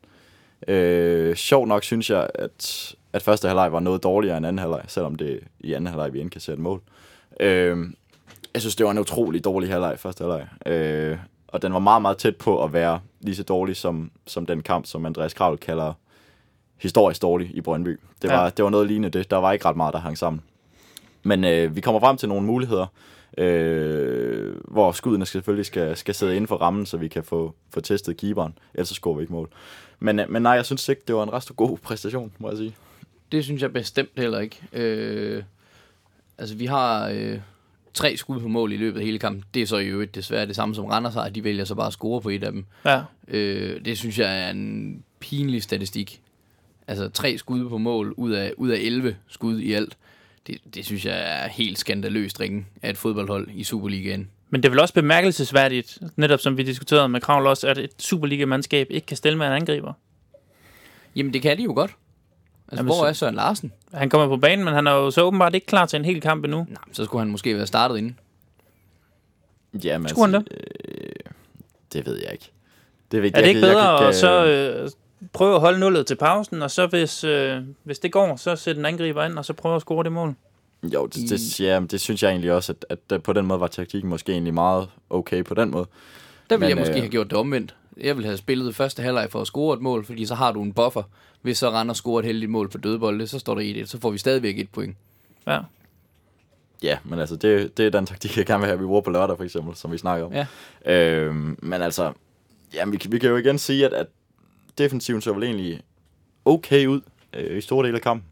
Øh, sjovt nok synes jeg, at, at første halvleg var noget dårligere end anden halvleg, selvom det i anden halvleg vi indkasserede et mål. Øh, jeg synes, det var en utrolig dårlig halvleg første halvleg. Øh, og den var meget, meget tæt på at være lige så dårlig som, som den kamp, som Andreas Kravl kalder historisk dårlig i Brøndby. Det var, Ja. det var noget lignende det. Der var ikke ret meget, der hang sammen. Men øh, vi kommer frem til nogle muligheder, øh, hvor skuddene selvfølgelig skal, skal sidde inden for rammen, så vi kan få, få testet keeperen. Ellers så scorer vi ikke mål. Men, øh, men nej, jeg synes ikke, det var en ret god præstation, må jeg sige. Det synes jeg bestemt heller ikke. Øh, altså, vi har øh, tre skud på mål i løbet af hele kampen. Det er så i øvrigt desværre det samme som Randers har. De vælger så bare at score på et af dem. Ja. Øh, det synes jeg er en pinlig statistik. Altså, tre skud på mål ud af, ud af 11 skud i alt. Det, det synes jeg er helt skandaløst ringe af et fodboldhold i Superligaen. Men det er vel også bemærkelsesværdigt, netop som vi diskuterede med Kravl også, at et Superliga-mandskab ikke kan stille med en angriber. Jamen, det kan de jo godt. Altså, Jamen, hvor er Søren Larsen? Han kommer på banen, men han er jo så åbenbart ikke klar til en hel kamp endnu. Nej, så skulle han måske være startet inden. Jamen, Skulle han Øh, det ved jeg ikke. Det ved, Er det ikke bedre jeg, at kan så øh, prøve at holde nullet til pausen, og så hvis, øh, hvis det går, så sætte en angriber ind, og så prøve at score det mål? Jo, det, det, ja, det synes jeg egentlig også, at, at på den måde var taktikken måske egentlig meget okay på den måde. Der ville Men, jeg måske øh, have gjort det omvendt. Jeg ville have spillet første halvleg for at score et mål, fordi så har du en buffer. Hvis så Randers scorer et heldigt mål på dødbolde, så står der 1-1, så får vi stadigvæk et point. Ja. Ja, men altså, det, det er den taktik, jeg gerne vil have, vi bruger på lørdag, for eksempel, som vi snakker om. Ja. Øhm, men altså, jamen, vi, kan- vi kan jo igen sige, at, at defensiven så vel egentlig okay ud øh, i store dele af kampen.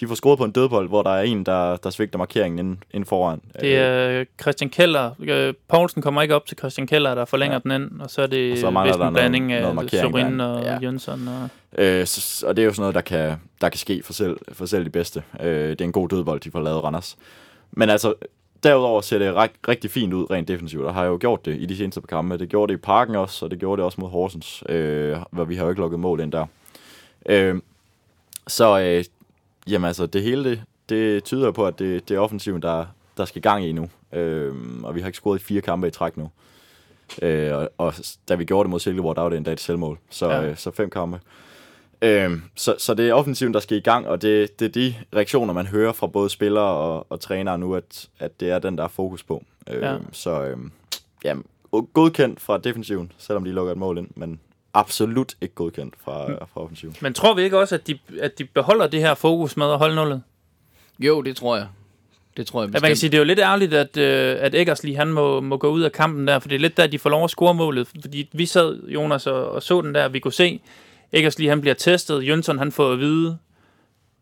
De får scoret på en dødbold, hvor der er en, der, der svigter markeringen inden, inden foran. Det er Christian Keller. Øh, Poulsen kommer ikke op til Christian Keller, der forlænger ja. den ind, og så er det Og så vist en blanding noget af Sorin og Ja. ja. Jønsson. Og, Øh, så, og det er jo sådan noget, der kan, der kan ske for selv, for selv de bedste. Øh, det er en god dødbold, de får lavet Randers. Men altså, derudover ser det ret, rigtig fint ud rent defensivt, og har jo gjort det i de seneste par kampe. Det gjorde det i parken også, og det gjorde det også mod Horsens, øh, hvor vi har jo ikke lukket mål ind der. Øh, så øh, jamen altså, det hele det, det tyder på, at det, det er offensiven, der, der skal gang i nu. Øh, og vi har ikke scoret i fire kampe i træk nu. Øh, og, og da vi gjorde det mod Silkeborg, der var det endda et selvmål. Så, ja. øh, så fem kampe. Øhm, så, så det er offensiven, der skal i gang, og det, det er de reaktioner, man hører fra både spillere og, og trænere nu, at, at det er den, der er fokus på. Øhm, Ja. Så øhm, jamen, godkendt fra defensiven, selvom de lukker et mål ind, men absolut ikke godkendt fra, Mm. fra offensiven. men tror vi ikke også, at de, at de beholder det her fokus med at holde nullet? Jo, det tror jeg. Det tror jeg Ja, man kan bestemt. sige, det er jo lidt ærgerligt, at, øh, at Eggersli, han må, må gå ud af kampen der, for det er lidt der, de får lov at score målet. Fordi vi sad, Jonas, og, og så den der, vi kunne se, Eggersli, han bliver testet, Jønsson, han får at vide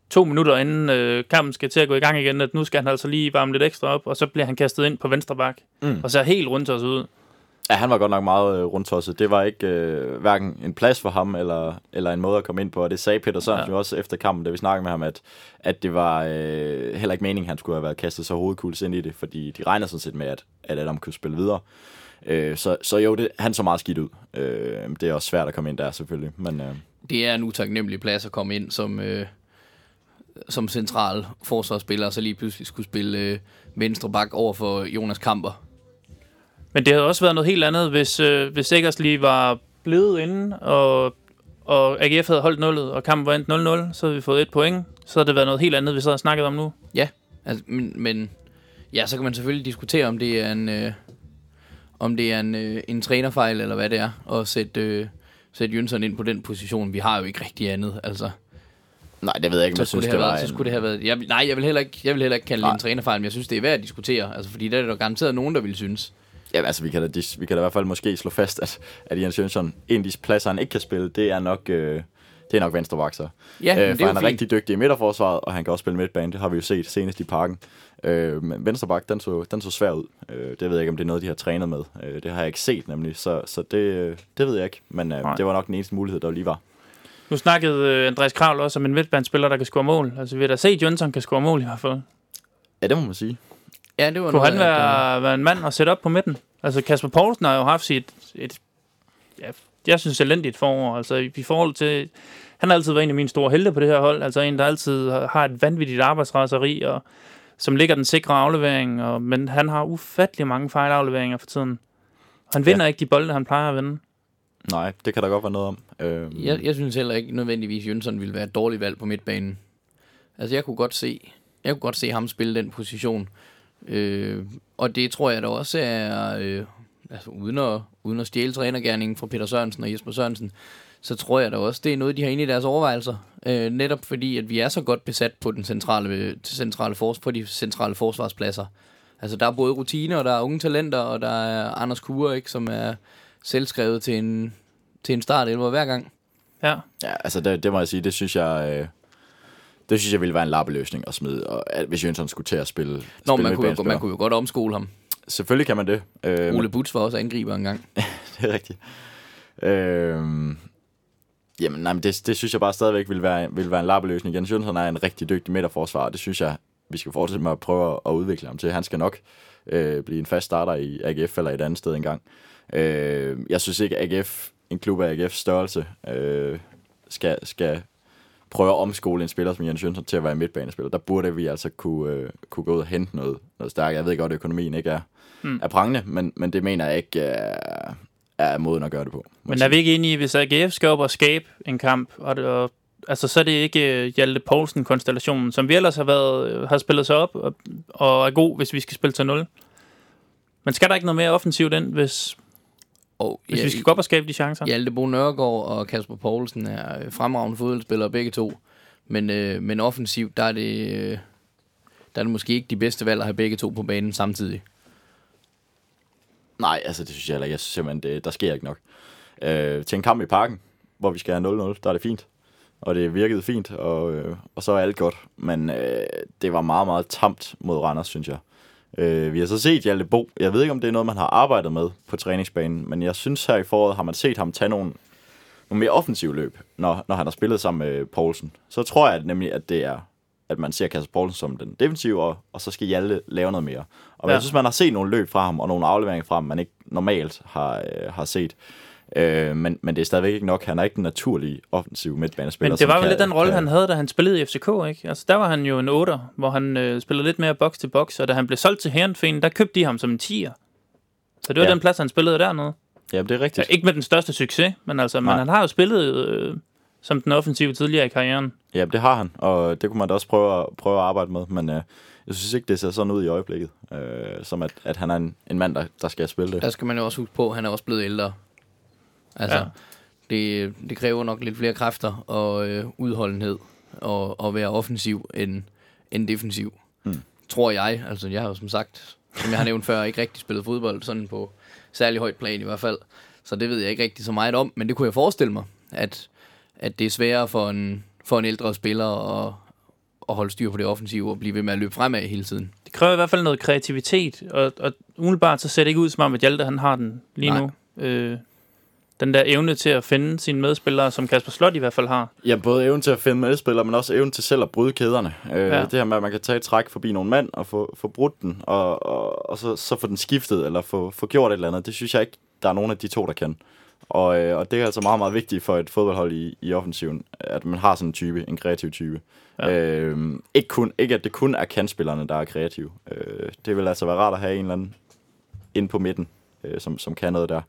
to minutter inden øh, kampen skal til at gå i gang igen, at nu skal han altså lige varme lidt ekstra op, og så bliver han kastet ind på venstre bak, Mm. og ser helt rundt os ud. Ja, han var godt nok meget øh, rundtosset. Det var ikke øh, hverken en plads for ham, eller, eller en måde at komme ind på. Og det sagde Peter Sørensen Ja. jo også efter kampen, da vi snakkede med ham, at, at det var øh, heller ikke meningen, han skulle have været kastet så hovedkuls ind i det, fordi de regner sådan set med, at, at Adam kunne spille videre. Øh, så, så jo, det, han så meget skidt ud. Øh, det er også svært at komme ind der, selvfølgelig. Men øh, Det er en utaknemmelig plads at komme ind som, øh, som central forsvarsspiller, og så lige pludselig skulle spille øh, venstre bak over for Jonas Kamper. Men det havde også været noget helt andet, hvis, øh, hvis Eggersli var blevet inde, og, og AGF havde holdt nullet, og kampen var endt 0-0, så havde vi fået et point. Så havde det været noget helt andet, vi så havde snakket om nu. Ja, altså, men, men ja, så kan man selvfølgelig diskutere, om det er en, øh, om det er en, øh, en trænerfejl, eller hvad det er, at sætte, øh, sætte Jønsson ind på den position. Vi har jo ikke rigtig andet, altså. nej, det ved jeg ikke, Så men jeg synes, det det var været, så en- skulle det have været... Jeg, nej, jeg vil heller ikke, jeg vil heller ikke kalde det Nej. en trænerfejl, men jeg synes, det er værd at diskutere. Altså, fordi der er der garanteret nogen, der vil synes. Ja, altså, vi kan, da, vi kan da i hvert fald måske slå fast, at, at Jens Jønsson, en af de pladser, han ikke kan spille, det er nok, øh, det er nok venstre vakser. Ja, øh, for er han er fint. rigtig dygtig i midterforsvaret, og han kan også spille midtbane. Det har vi jo set senest i parken. Øh, men venstre bak, den så, den så svær ud. Øh, det ved jeg ikke, om det er noget, de har trænet med. Øh, det har jeg ikke set nemlig, så, så det, øh, det ved jeg ikke. Men øh, Nej. det var nok den eneste mulighed, der lige var. Nu snakkede øh, Andreas Kravl også om en midtbanespiller, der kan score mål. Altså, vi har da set, at Jønsson kan score mål i hvert fald. Ja, det må man sige. Ja, det var Kunne noget, han at, være, være en mand at sætte op på midten? Altså, Kasper Poulsen har jo haft sit, et, ja, jeg synes, elendigt forår. Altså, i, i forhold til... Han har altid været en af mine store helte på det her hold. Altså, en, der altid har- et vanvittigt arbejdsraseri, og som ligger den sikre aflevering. Og, men han har ufattelig mange fejlafleveringer for tiden. Han vinder ja. ikke de bolde, han plejer at vinde. Nej, det kan der godt være noget om. Øh, Jeg, jeg synes heller ikke nødvendigvis, Jønsson ville være et dårligt valg på midtbanen. Altså, jeg kunne godt se, jeg kunne godt se ham spille den position. Øh, og det tror jeg da også er, øh, altså uden at, uden at stjæle trænergærningen fra Peter Sørensen og Jesper Sørensen, så tror jeg da også, det er noget, de har inde i deres overvejelser. Øh, netop fordi, at vi er så godt besat på, den centrale, centrale fors, på de centrale forsvarspladser. Altså, der er både rutiner, og der er unge talenter, og der er Anders Kure, ikke, som er selvskrevet til en, til en start hver gang. Ja. Ja, altså det, det må jeg sige, det synes jeg... Øh, det synes jeg ville være en lappeløsning at smide, og, at, hvis Jønsson skulle til at spille Nå, spille man kunne, jo, man kunne jo godt omskole ham. Selvfølgelig kan man det. Øh, Ole Butz var også angriber engang. det er rigtigt. Øh, jamen, nej, men det, det synes jeg bare stadigvæk vil være, vil være en lappeløsning. Jens Jønsson er en rigtig dygtig midterforsvar, og det synes jeg, vi skal fortsætte med at prøve at udvikle ham til. Han skal nok øh, blive en fast starter i AGF eller et andet sted engang. Øh, jeg synes ikke, at AGF, en klub af AGF's størrelse, øh, skal, skal prøve at omskole en spiller som Jens Jønsson til at være midtbanespiller. Der burde vi altså kunne, øh, kunne gå ud og hente noget, noget stærkt. Jeg ved godt, at økonomien ikke er, mm. er prangende, men, men det mener jeg ikke er, er måden at gøre det på. Men er vi ikke enige i, hvis AGF skal op og skabe en kamp, og, det, og altså, så er det ikke uh, Hjalte Poulsen-konstellationen, som vi ellers har, været, øh, har spillet sig op, og, og er god, hvis vi skal spille til 0. Men skal der ikke noget mere offensivt ind, hvis, Og hvis vi skal gå op og skabe de chancer? Hjalte Bo Nørgaard og Kasper Poulsen er øh, fremragende fodboldspillere begge to. Men, øh, men offensivt, der er, det, øh, der er det måske ikke de bedste valg at have begge to på banen samtidig. Nej, altså det synes jeg heller ikke. Jeg synes simpelthen, det, der sker ikke nok. Øh, til en kamp i parken, hvor vi skal have 0-0, der er det fint. Og det virkede fint, og, øh, og så er alt godt. Men øh, det var meget, meget tamt mod Randers, synes jeg. Øh, vi har så set Hjalte Bo. Jeg ved ikke, om det er noget, man har arbejdet med på træningsbanen, men jeg synes her i foråret har man set ham tage nogle, nogle mere offensive løb, når, når han har spillet sammen med Poulsen. Så tror jeg nemlig, at det er at man ser Kasper Poulsen som den defensive, og, og så skal Hjalte lave noget mere. Og ja. Jeg synes, man har set nogle løb fra ham, og nogle afleveringer fra ham, man ikke normalt har, øh, har set. Øh, men, men det er stadigvæk ikke nok. Han er ikke den naturlige offensive midtbanespiller. Men det var jo kan- lidt den rolle, kan- han havde, da han spillede i FCK, ikke? Altså, der var han jo en 8'er, hvor han øh, spillede lidt mere box til box, og da han blev solgt til Herrenfen, der købte de ham som en 10'er. Så det var Ja. ja. den plads, han spillede dernede. Ja, det er Ja, rigtigt. ikke med den største succes, men, altså, men han har jo spillet øh, som den offensive tidligere i karrieren. Ja, det har han, og det kunne man da også prøve at, prøve at arbejde med, men øh, jeg synes ikke, det ser sådan ud i øjeblikket, øh, som at, at han er en, en mand, der, der skal spille det. Der skal man jo også huske på, at han er også blevet ældre. Altså, Ja. det, det kræver nok lidt flere kræfter og øh, udholdenhed og, og være offensiv end, end defensiv. Mm. Tror jeg. Altså, jeg har jo som sagt, som jeg har nævnt før, ikke rigtig spillet fodbold sådan på særlig højt plan i hvert fald. Så det ved jeg ikke rigtig så meget om, men det kunne jeg forestille mig, at, at det er sværere for en, for en ældre spiller at, at holde styr på det offensive og blive ved med at løbe fremad hele tiden. Det kræver i hvert fald noget kreativitet, og, og umiddelbart så ser det ikke ud som om, at Hjalte han har den lige Nej. nu. Øh, den der evne til at finde sine medspillere, som Kasper Slot i hvert fald har. Ja, både evnen til at finde medspillere, men også evnen til selv at bryde kæderne. Øh, Ja. Det her med, at man kan tage et træk forbi nogle mand og få, få brudt den, og, og, og så, så få den skiftet, eller få, få gjort et eller andet. Det synes jeg ikke, der er nogen af de to, der kan. Og, øh, og det er altså meget, meget vigtigt for et fodboldhold i, i offensiven, at man har sådan en type, en kreativ type. Ja. Øh, ikke, kun, ikke at det kun er kantspillerne, der er kreative. Øh, det vil altså være rart at have en eller anden ind på midten, øh, som, som kan noget der.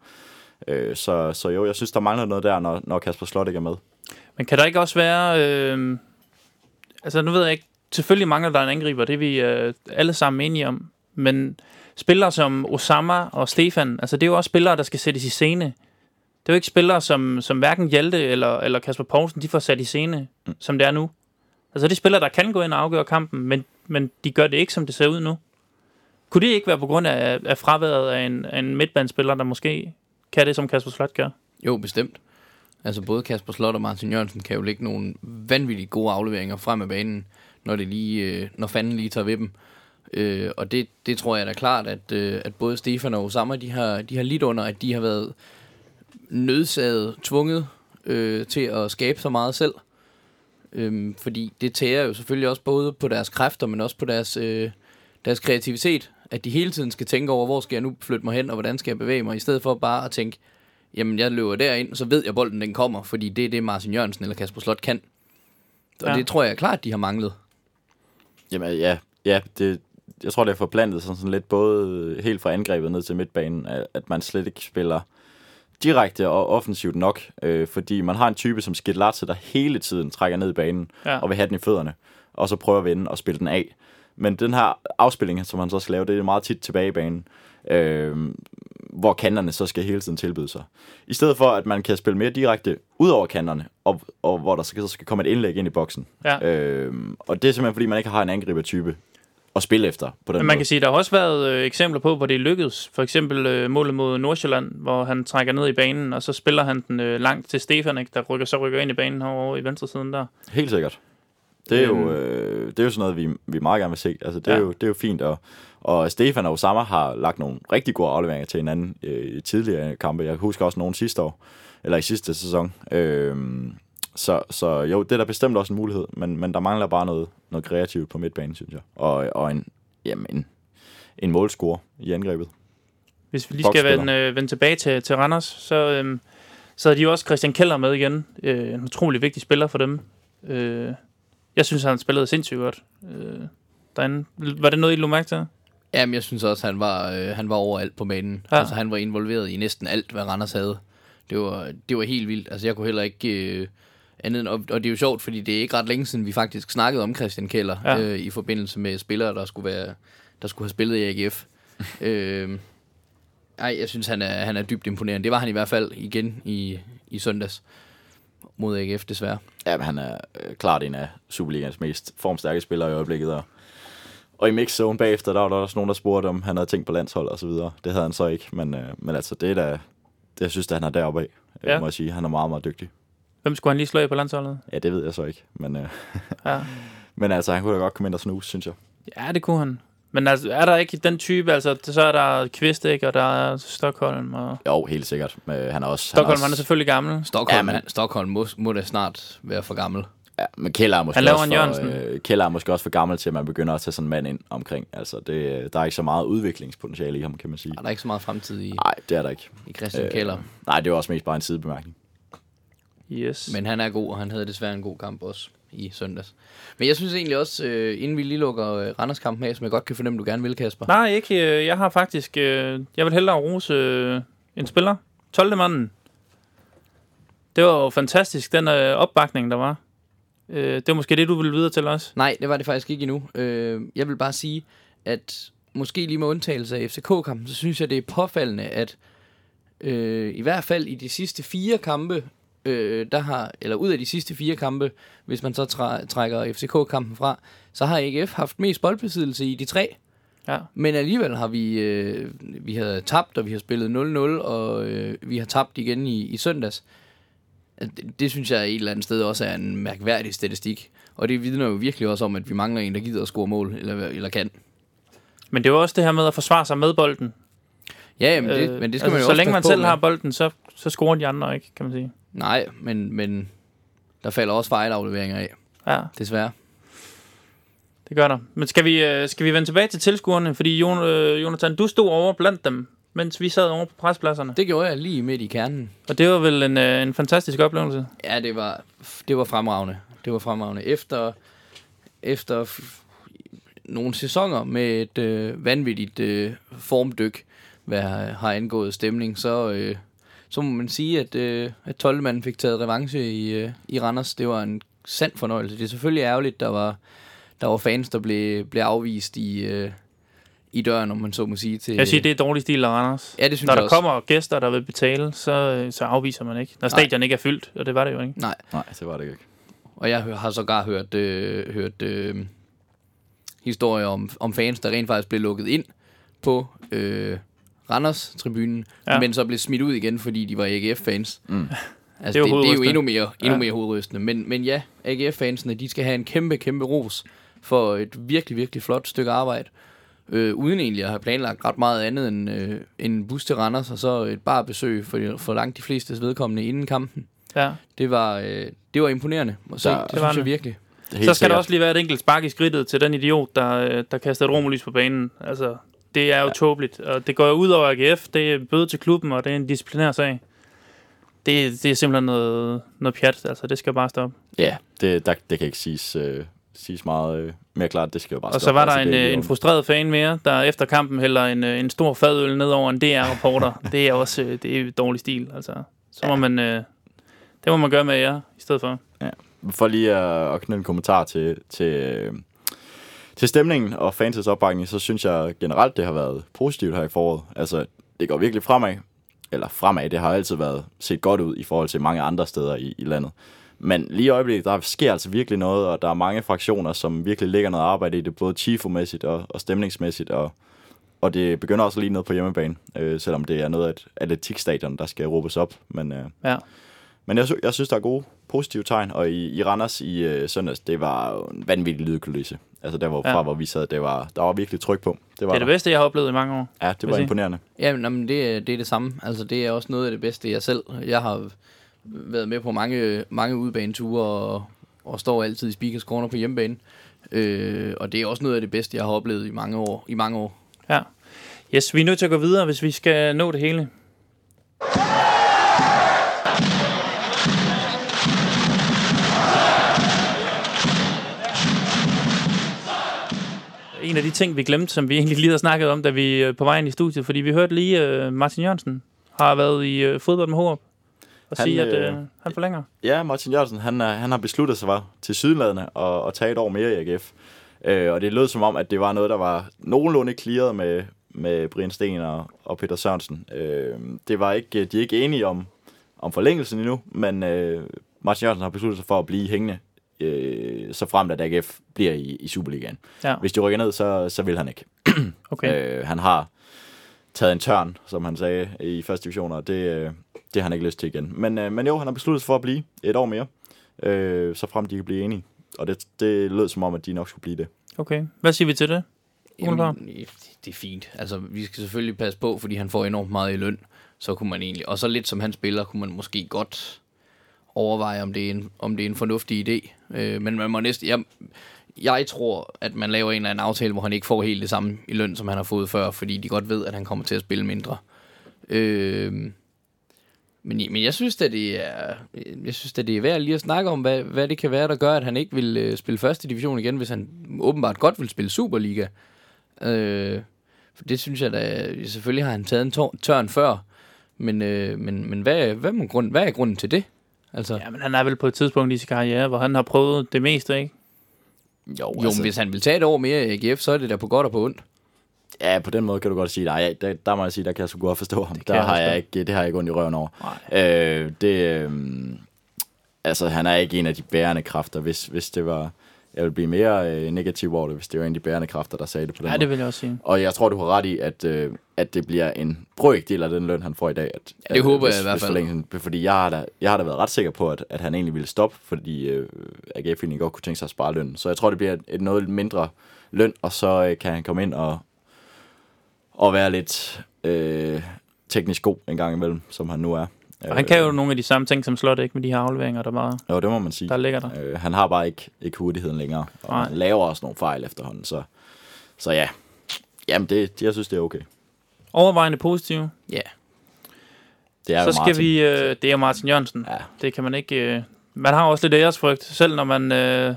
Øh, så, så jo, jeg synes, der mangler noget der, når, når Kasper Slot ikke er med. Men kan der ikke også være... Øh, altså nu ved jeg ikke, selvfølgelig mangler der en angriber, det er vi øh, alle sammen enige om. Men spillere som Osama og Stefan, altså det er jo også spillere, der skal sættes i scene. Det er jo ikke spillere, som, som hverken Hjalte eller, eller Kasper Poulsen, de får sat i scene, mm. som det er nu. Altså det er spillere, der kan gå ind og afgøre kampen, men, men de gør det ikke, som det ser ud nu. Kunne det ikke være på grund af, af fraværet af en, af en midtbandspiller, der måske kan det, som Kasper Slot gør? Jo, bestemt. Altså både Kasper Slot og Martin Jørgensen kan jo lægge nogle vanvittigt gode afleveringer frem af banen, når, det lige, øh, når fanden lige tager ved dem. Øh, og det, det tror jeg da klart, at, øh, at både Stefan og Osama, de har, de har lidt under, at de har været nødsaget, tvunget øh, til at skabe så meget selv. Øhm, fordi det tærer jo selvfølgelig også både på deres kræfter, men også på deres, øh, deres kreativitet. At de hele tiden skal tænke over, hvor skal jeg nu flytte mig hen, og hvordan skal jeg bevæge mig, i stedet for bare at tænke, jamen jeg løber derind, så ved jeg, at bolden den kommer, fordi det er det, Martin Jørgensen eller Kasper Slot kan. Og Ja. det tror jeg klart, de har manglet. Jamen ja, ja det, jeg tror, det er forplantet sådan, sådan lidt både helt fra angrebet ned til midtbanen, at, at man slet ikke spiller direkte og offensivt nok, øh, fordi man har en type som Skidlatse, der hele tiden trækker ned i banen Ja. og vil have den i fødderne, og så prøver at vende og spille den af. Men den her afspilling, som han så skal lave, det er meget tit tilbage i banen, øh, hvor kanterne så skal hele tiden tilbyde sig. I stedet for, at man kan spille mere direkte ud over kanterne, og, og hvor der så skal komme et indlæg ind i boksen. Ja. Øh, og det er simpelthen, fordi man ikke har en angribertype at spille efter på den Men måde. man kan sige, der har også været øh, eksempler på, hvor det lykkedes. For eksempel øh, målet mod Nordsjælland, hvor han trækker ned i banen, og så spiller han den øh, langt til Stefanik, der rykker, så rykker ind i banen herovre i venstre siden der. Helt sikkert. Det er, Øhm. jo, øh, det er jo sådan noget, vi, vi meget gerne vil se. Altså, det, er Ja. jo, det er jo fint. Og, og Stefan og Osama har lagt nogle rigtig gode afleveringer til hinanden øh, i tidligere kampe. Jeg husker også nogle sidste år, eller i sidste sæson. Øhm, så, så jo, det er da bestemt også en mulighed, men, men der mangler bare noget, noget kreativt på midtbanen, synes jeg. Og, og en, jamen, en, en målscore i angrebet. Hvis vi lige skal vende, øh, vende tilbage til, til Randers, så, øh, så havde de jo også Christian Keller med igen. Øh, en utrolig vigtig spiller for dem. Øh, jeg synes, han spillede sindssygt godt øh, derinde. Var det noget, I lå mærke til? Jamen, jeg synes også, han var, øh, han var overalt på banen. Ja. Altså, han var involveret i næsten alt, hvad Randers havde. Det var, det var helt vildt. Altså, jeg kunne heller ikke... Øh, andet og, og det er jo sjovt, fordi det er ikke ret længe siden, vi faktisk snakkede om Christian Keller ja. øh, i forbindelse med spillere, der skulle, være, der skulle have spillet i AGF. øh, ej, jeg synes, han er, han er dybt imponerende. Det var han i hvert fald igen i, i søndags mod AGF, desværre. Ja, men han er øh, klart en af Superligans mest formstærke spillere i øjeblikket. Og, og i mixzone bagefter, der var der også nogen, der spurgte, om han havde tænkt på landshold og så videre. Det havde han så ikke, men, øh, men altså, det er da, det jeg synes, at han er deroppe af, Ja. ja. må jeg sige. Han er meget, meget dygtig. Hvem skulle han lige slå af på landsholdet? Ja, det ved jeg så ikke, men, øh, Ja. men altså, han kunne da godt komme ind og snuse, synes jeg. Ja, det kunne han. Men altså, er der ikke den type, altså, så er der Kvist, ikke, og der er Stockholm, og Jo, helt sikkert. Men han er også... Stockholm, han er, han er også, selvfølgelig gammel. Stockholm, Ja, men- Stockholm må, må da snart være for gammel. ja, men Kjell er måske Han også for, øh, Kjell er måske også for gammel til, at man begynder at tage sådan en mand ind omkring. Altså, det, der er ikke så meget udviklingspotentiale i ham, kan man sige. Der er ikke så meget fremtid i, Nej, det er der ikke. i Christian øh, Keller. Nej, det er også mest bare en sidebemærkning. Yes. Men han er god, og han havde desværre en god kamp også i søndags. Men jeg synes egentlig også, øh, inden vi lige lukker øh, Randers-kampen af, som jeg godt kan fornemme, du gerne vil, Kasper. Nej, ikke. øh, Jeg har faktisk... øh, Jeg vil hellere rose øh, en spiller. 12. manden. Det var jo fantastisk, den øh, opbakning, der var. Øh, Det var måske det, du ville videre til os. Nej, det var det faktisk ikke endnu. Øh, jeg vil bare sige, at måske lige med undtagelse af FCK-kampen, så synes jeg, det er påfaldende, at øh, i hvert fald i de sidste fire kampe, øh, der har, eller ud af de sidste fire kampe, hvis man så træ, trækker FCK-kampen fra, så har AGF haft mest boldbesiddelse i de tre. Ja. Men alligevel har vi, øh, vi har tabt, og vi har spillet 0-0, og øh, vi har tabt igen i, i søndags. Altså, Det, det synes jeg et eller andet sted også er en mærkværdig statistik. Og det vidner jo virkelig også om, at vi mangler en, der gider at score mål, eller, eller kan. Men det var også det her med at forsvare sig med bolden. Ja, jamen det, men det skal altså, man jo Så også længe man selv med. har bolden, så, så scorer de andre ikke, kan man sige. Nej, men, men der falder også fejlafleveringer af, Ja, desværre. det gør der. Men skal vi, øh, skal vi vende tilbage til tilskuerne? Fordi Jon, øh, Jonathan, du stod over blandt dem, mens vi sad over på prespladserne. Det gjorde jeg lige midt i kernen. Og det var vel en, øh, en fantastisk oplevelse. Ja, det var, det var fremragende. Det var fremragende. Efter, efter nogle sæsoner med et øh, vanvittigt øh, formdyk, hvad har, har angået stemning, så, øh, så må man sige, at, øh, at 12 manden fik taget revanche i, øh, i Randers. Det var en sand fornøjelse. Det er selvfølgelig ærgerligt, der var, der var fans, der blev, blev afvist i, øh, i døren, om man så må sige. Til, Jeg siger, det er dårlig stil af Randers. Ja, det synes Når jeg der også. kommer gæster, der vil betale, så, øh, så afviser man ikke. Når Nej. stadion ikke er fyldt, og det var det jo ikke. Nej, Nej, det var det ikke. Og jeg har sågar hørt, øh, hørt øh, historier om, om fans, der rent faktisk blev lukket ind på øh, Randers-tribunen, Ja. ja. men så blev smidt ud igen, fordi de var AGF-fans. Mm. Altså, det, det, det er jo endnu mere, endnu Ja. mere hovedrystende. Men, men ja, AGF-fansene, de skal have en kæmpe, kæmpe ros for et virkelig, virkelig flot stykke arbejde. Øh, uden egentlig at have planlagt ret meget andet end, øh, en bus til Randers, og så et bare besøg for, for langt de fleste vedkommende inden kampen. Ja. Det var, øh, det var imponerende at se. Der- det, det synes jeg virkelig. Helt Så skal sikkert. der også lige være et enkelt spark i skridtet til den idiot, der, øh, der kastede et romerlys på banen. Altså, det er jo ja. tåbeligt, og det går ud over AGF. Det er bøde til klubben, og det er en disciplinær sag. Det, det er simpelthen noget, noget pjat, altså det skal bare stoppe. Ja, det, der, det kan ikke siges øh, siges meget øh, mere klart. Det skal jo bare Og så var der Altså, en, det er øh, jo- en frustreret fan mere, der efter kampen hælder en, øh, en stor fadøl ned over en DR-reporter. det er også øh, det er dårlig stil, altså. Så må man, øh, det må man gøre med jer i stedet for. For lige at, at knytte en kommentar til, til, øh, til stemningen og fans' opbakning, så synes jeg generelt, det har været positivt her i foråret. Altså, det går virkelig fremad. Eller fremad, det har altid været set godt ud i forhold til mange andre steder i, i landet. Men lige i øjeblikket, der sker altså virkelig noget, og der er mange fraktioner, som virkelig lægger noget arbejde i det, både tifomæssigt og, og stemningsmæssigt, og, og det begynder også lige ned på hjemmebane, øh, selvom det er noget af et atletikstadion, der skal råbes op. Men, øh, Ja. men jeg, jeg synes, der er gode positive tegn, og i, i Randers i øh, søndags, det var en vanvittig lydkulisse. Altså der hvor, Ja. fra, hvor vi sad, det var, der var virkelig tryk på. Det var Det er det bedste, jeg har oplevet i mange år. Ja, det var imponerende. Ja, men, jamen, det, er- det er det samme. Altså, det er også noget af det bedste, jeg selv... Jeg har været med på mange, mange udbaneture, og, og står altid i Speakers Corner på hjemmebane. Øh, og det er også noget af det bedste, jeg har oplevet i mange år. I mange år. Ja. Yes, vi er nødt til at gå videre, hvis vi skal nå det hele. En af de ting, vi glemte, som vi egentlig lige har snakket om, da vi er på vejen i studiet, fordi vi hørte lige, uh, Martin Jørgensen har været i uh, fodbold med Håb og Han, sige, at øh, uh, han forlænger. Ja, Martin Jørgensen, han, er- han har besluttet sig for til sydladende at, at tage et år mere i AGF. Øh, og det lød som om, at det var noget, der var nogenlunde clearet med, med Brian Sten og, og Peter Sørensen. Øh, det var ikke, de er ikke enige om, om forlængelsen endnu, men øh, Martin Jørgensen har besluttet sig for at blive hængende, øh, så fremt at AGF bliver i, i Superligaen. Ja. Hvis de rykker ned, så, så vil han ikke. Okay. Øh, han har taget en tørn, som han sagde, i første division, og det, øh, det har han ikke lyst til igen. Men, øh, men jo, han har besluttet sig for at blive et år mere, øh, så frem de kan blive enige. Og det, det lød som om, at de nok skulle blive det. okay. Hvad siger vi til det? Jamen, det- det er fint. Altså, vi skal selvfølgelig passe på, fordi han får enormt meget i løn. Så kunne man egentlig... Og så lidt som han spiller, kunne man måske godt overveje, om det er en, om det er en fornuftig idé. Øh, men man må næsten... Jeg, jeg tror, at man laver en eller anden aftale, hvor han ikke får helt det samme i løn, som han har fået før, fordi de godt ved, at han kommer til at spille mindre. Øh, men, men jeg synes, at det er, jeg synes, at det er værd lige at snakke om, hvad, hvad det kan være, der gør, at han ikke vil øh, spille første division igen, hvis han åbenbart godt vil spille Superliga. Øh, for det synes jeg da, selvfølgelig har han taget en tørn før, men, øh, men, men hvad, hvad, er grund, hvad er grunden til det? Altså, Ja, men han er vel på et tidspunkt i sin karriere, hvor han har prøvet det meste, ikke? Jo, jo, altså, hvis han vil tage et år mere i AGF, så er det da på godt og på ondt. Ja, på den måde kan du godt sige, nej, der, der må jeg sige, der kan jeg sgu godt forstå ham. kan Der jeg har jeg ikke, det har jeg ikke ondt i røven over. Nej. Øh, det, øh, altså, han er ikke en af de bærende kræfter, hvis, hvis det var... Jeg vil blive mere øh, negativ over det, hvis det var en af de bærende kræfter, der sagde det på den Ja, måde. det vil jeg også sige. Og jeg tror, du har ret i, at, øh, at det bliver en brøkdel af den løn, han får i dag. At, Ja, det håber hvis, jeg i hvert fald. forlængelsen- Fordi jeg har, da, jeg har da været ret sikker på, at, at han egentlig ville stoppe, fordi øh, AGF egentlig godt kunne tænke sig at spare løn. Så jeg tror, det bliver et, et noget mindre løn, og så øh, kan han komme ind og, og være lidt øh, teknisk god en gang imellem, som han nu er. Og han kan jo nogle af de samme ting som Slot, ikke? Med de her afleveringer, der bare Jo, det må man sige. der ligger der. Øh, han har bare ikke, ikke hurtigheden længere, og Nej. han laver også nogle fejl efterhånden. Så, så ja, Jamen, det, jeg synes, det er okay. Overvejende positive. Ja. Det er Så skal Martin. vi... Øh, det er Martin Jørgensen. Ja, Det kan man ikke... Øh, man har også lidt æresfrygt, selv når man øh,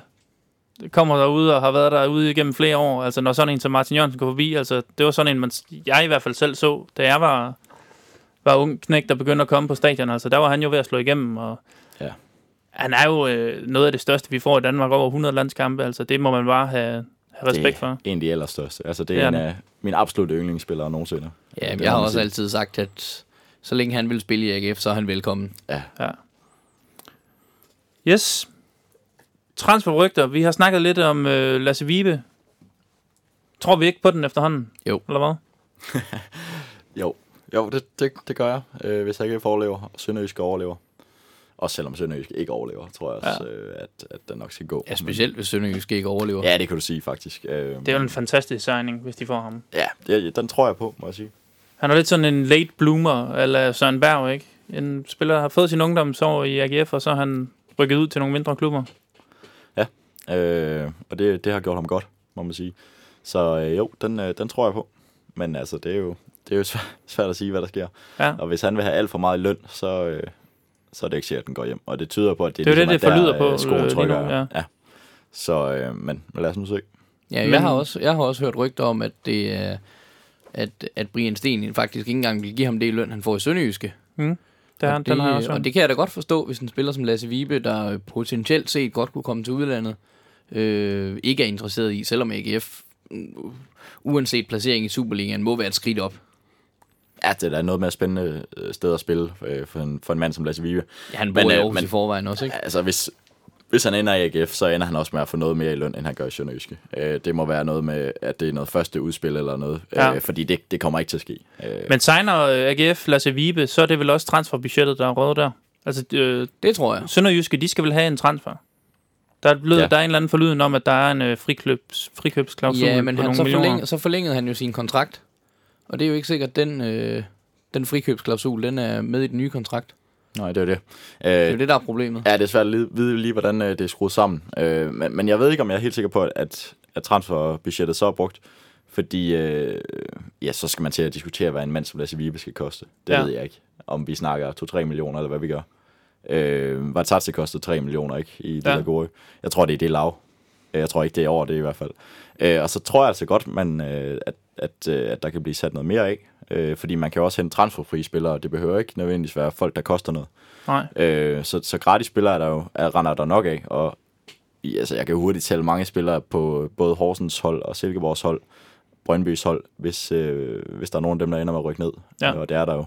kommer derude og har været derude igennem flere år. Altså når sådan en som Martin Jørgensen går forbi, altså det var sådan en, man, jeg i hvert fald selv så, da jeg var, var ung knæk, der begyndte at komme på stadion. Altså der var han jo ved at slå igennem, og Ja. han er jo øh, noget af det største, vi får i Danmark, over 100 landskampe. Altså det må man bare have, have respekt for. det er en af de allerstørste. Altså, det er er en af mine absolutte yndlingsspillere nogensinde. Ja, men jeg har også sige. altid sagt, at så længe han vil spille i AGF, så er han velkommen. Ja, Ja. Yes. Transferrygter. Vi har snakket lidt om øh, Lasse Vibe. Tror vi ikke på den efterhånden? Jo. Eller hvad? jo, jo det, det, det gør jeg, øh, hvis jeg ikke overlever, og Sønderjysk overlever. Også selvom Sønderjysk ikke overlever, tror jeg også, øh, at, at den nok skal gå. Ja, specielt hvis Sønderjysk ikke overlever. Ja, det kan du sige, faktisk. Øh, Det er jo en fantastisk signing, hvis de får ham. Ja, det, den tror jeg på, må jeg sige. Han er lidt sådan en late bloomer, eller Søren Berg, ikke? En spiller der har fået sin ungdomsår i AGF, og så er han rykket ud til nogle mindre klubber. Øh, og det, det har gjort ham godt, må man sige. Så øh, jo, den, øh, den tror jeg på. Men altså, det er jo, det er jo svært, svært at sige, hvad der sker. Ja. Og hvis han vil have alt for meget i løn, så, øh, så er det ikke sikkert, at den går hjem. Og det tyder på, at det, Det er jo ligesom det, det der, forlyder på, øh, skoen øh, trykker. nu, ja. ja. Så, øh, men, men lad os nu se. Ja, Men- jeg har, også, jeg har også hørt rygter om, at det er, at, at Brian Sten faktisk ikke engang vil give ham det i løn, han får i Sønderjyske. Mm. Der, og, den har jeg det, også og det kan jeg da godt forstå, hvis en spiller som Lasse Vibe, der potentielt set godt kunne komme til udlandet, øh, ikke er interesseret i, selvom AGF, uh, uanset placering i Superligaen, må være et skridt op. Ja, det er da noget mere spændende øh, sted at spille øh, for, en, for en mand som Lasse Vive. Ja, han bor Men, i øh, Aarhus men- i forvejen også, ikke? Altså, hvis, hvis han ender i AGF, så ender han også med at få noget mere i løn, end han gør i Sønderjyske. Øh, det må være noget med, at det er noget første udspil eller noget, Ja. øh, fordi det, det kommer ikke til at ske. Øh, Men signer øh, AGF Lasse Vibe, så er det vel også transferbudgettet, der er røget der. Altså, øh, Det tror jeg. Sønderjyske, de skal vel have en transfer. Der er, blevet, Ja. der er en eller anden forlyden om, at der er en øh, frikøbs, frikøbsklausul Ja, men han, så, forlængede, så forlængede han jo sin kontrakt. Og det er jo ikke sikkert, at den, øh, den frikøbsklausul, den er med i den nye kontrakt. nej, det er det. Det er Øh, jo det, der er problemet. Ja, det er svært at vide lige, hvordan øh, det er skruet sammen. Øh, men, men jeg ved ikke, om jeg er helt sikker på, at, at transferbudgettet så er brugt. Fordi, øh, ja, så skal man til at diskutere, hvad en mand som Lasse Vibe skal koste. Det Ja. ved jeg ikke. Om vi snakker 2-3 millioner, eller hvad vi gør. Øh, Vartatse kostede 3 millioner, ikke? I det Ja. der gode. Jeg tror, det er det lav. Øh, Jeg tror ikke, det er over det i hvert fald. Øh, og så tror jeg altså godt, man, øh, at, at, øh, at der kan blive sat noget mere af. Øh, fordi man kan jo også hente transferfrie spillere, og det behøver ikke nødvendigvis være folk, der koster noget. Nej. Øh, så, så gratis spillere er der jo, er, render der nok af, og altså, jeg kan hurtigt tælle mange spillere på både Horsens hold og Silkeborgs hold, Brøndbys hold, hvis, øh, hvis der er nogen af dem, der ender med at rykke ned. Ja. Og det er der jo,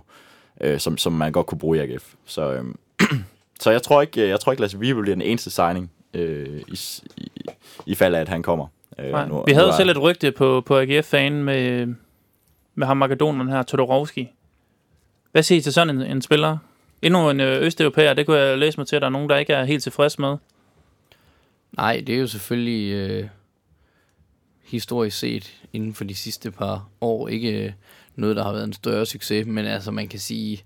øh, som, som man godt kunne bruge i AGF. Så, øh, så jeg tror ikke, jeg tror ikke Lasse Vibe bliver den eneste signing, øh, i, i, i fald af, at han kommer. Øh, Nej. nu- Vi havde nu er- selv et rygte på, på AGF-fanen med, med ham makedoneren her, Todorovski. Hvad siger I til sådan en, en spiller? Endnu en øh, østeuropæer, det kunne jeg læse mig til, at der er nogen, der ikke er helt tilfreds med. Nej, det er jo selvfølgelig øh, historisk set inden for de sidste par år ikke øh, noget, der har været en større succes, men altså man kan sige,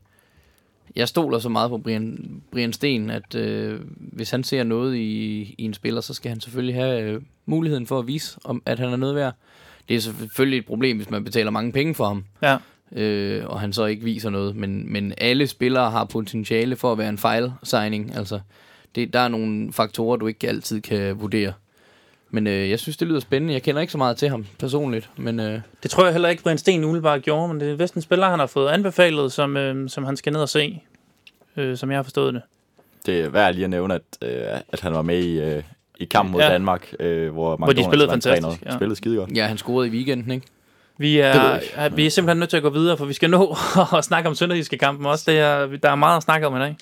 jeg stoler så meget på Brian, Brian Sten, at øh, hvis han ser noget i, i en spiller, så skal han selvfølgelig have øh, muligheden for at vise, om, at han er noget værd. Det er selvfølgelig et problem, hvis man betaler mange penge for ham, Ja, øh, og han så ikke viser noget. Men, men alle spillere har potentiale for at være en fejl-signing. Altså, det, der er nogle faktorer, du ikke altid kan vurdere. Men øh, jeg synes, det lyder spændende. Jeg kender ikke så meget til ham personligt, men øh, det tror jeg heller ikke, Brian Sten umiddelbart gjorde, men det er vist en spiller, han har fået anbefalet, som, øh, som han skal ned og se, øh, som jeg har forstået det. Det er værd lige at nævne, at, øh, at han var med i, øh, i kampen mod Ja. Danmark, øh, hvor, Hvor de spillede fantastisk, træner. ja. Spillede skide godt. ja, han scorede i weekenden, ikke? Vi er, er, vi er simpelthen nødt til at gå videre, for vi skal nå at snakke om Sønderjyske kampen også. Det er, der er meget at snakke om i dag.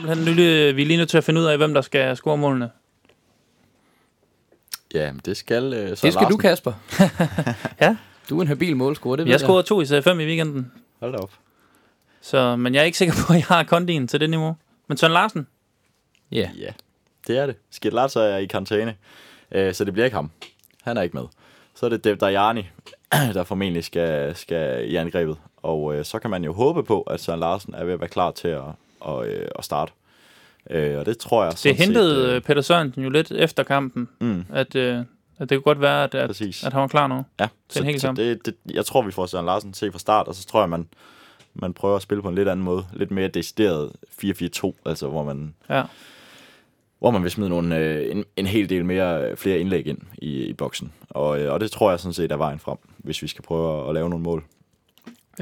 Simpelthen, nu, lige- vi er lige nødt til at finde ud af, hvem der skal score målene. Ja, men det skal øh, så Det skal du, Kasper. Ja. Du er en habil målscorer, det ved Jeg scorede to i serie 5 i weekenden, Hold da op. så, men jeg er ikke sikker på, at jeg har kondien til det niveau. Men Søren Larsen, Ja. Ja, det er det. Skit Larsen er i karantæne, øh, så det bliver ikke ham. Han er ikke med. Så er det Dev Dajani, der formentlig skal, skal i angrebet. Og øh, så kan man jo håbe på, at Søren Larsen er ved at være klar til at, og, øh, at starte. Øh, og det tror jeg det hentede set, øh, Peter Sørensen jo lidt efter kampen, mm, at, øh, at det kunne godt være, at, at, at han var klar nu. Ja, så, så kamp. det, det, jeg tror, vi får Søren Larsen til fra start, og så tror jeg, man, man prøver at spille på en lidt anden måde. Lidt mere decideret 4-4-2, altså hvor man, Ja. hvor man vil smide nogle, øh, en, en hel del mere, flere indlæg ind i, i boksen. Og, øh, og det tror jeg sådan set er vejen frem, hvis vi skal prøve at, at lave nogle mål.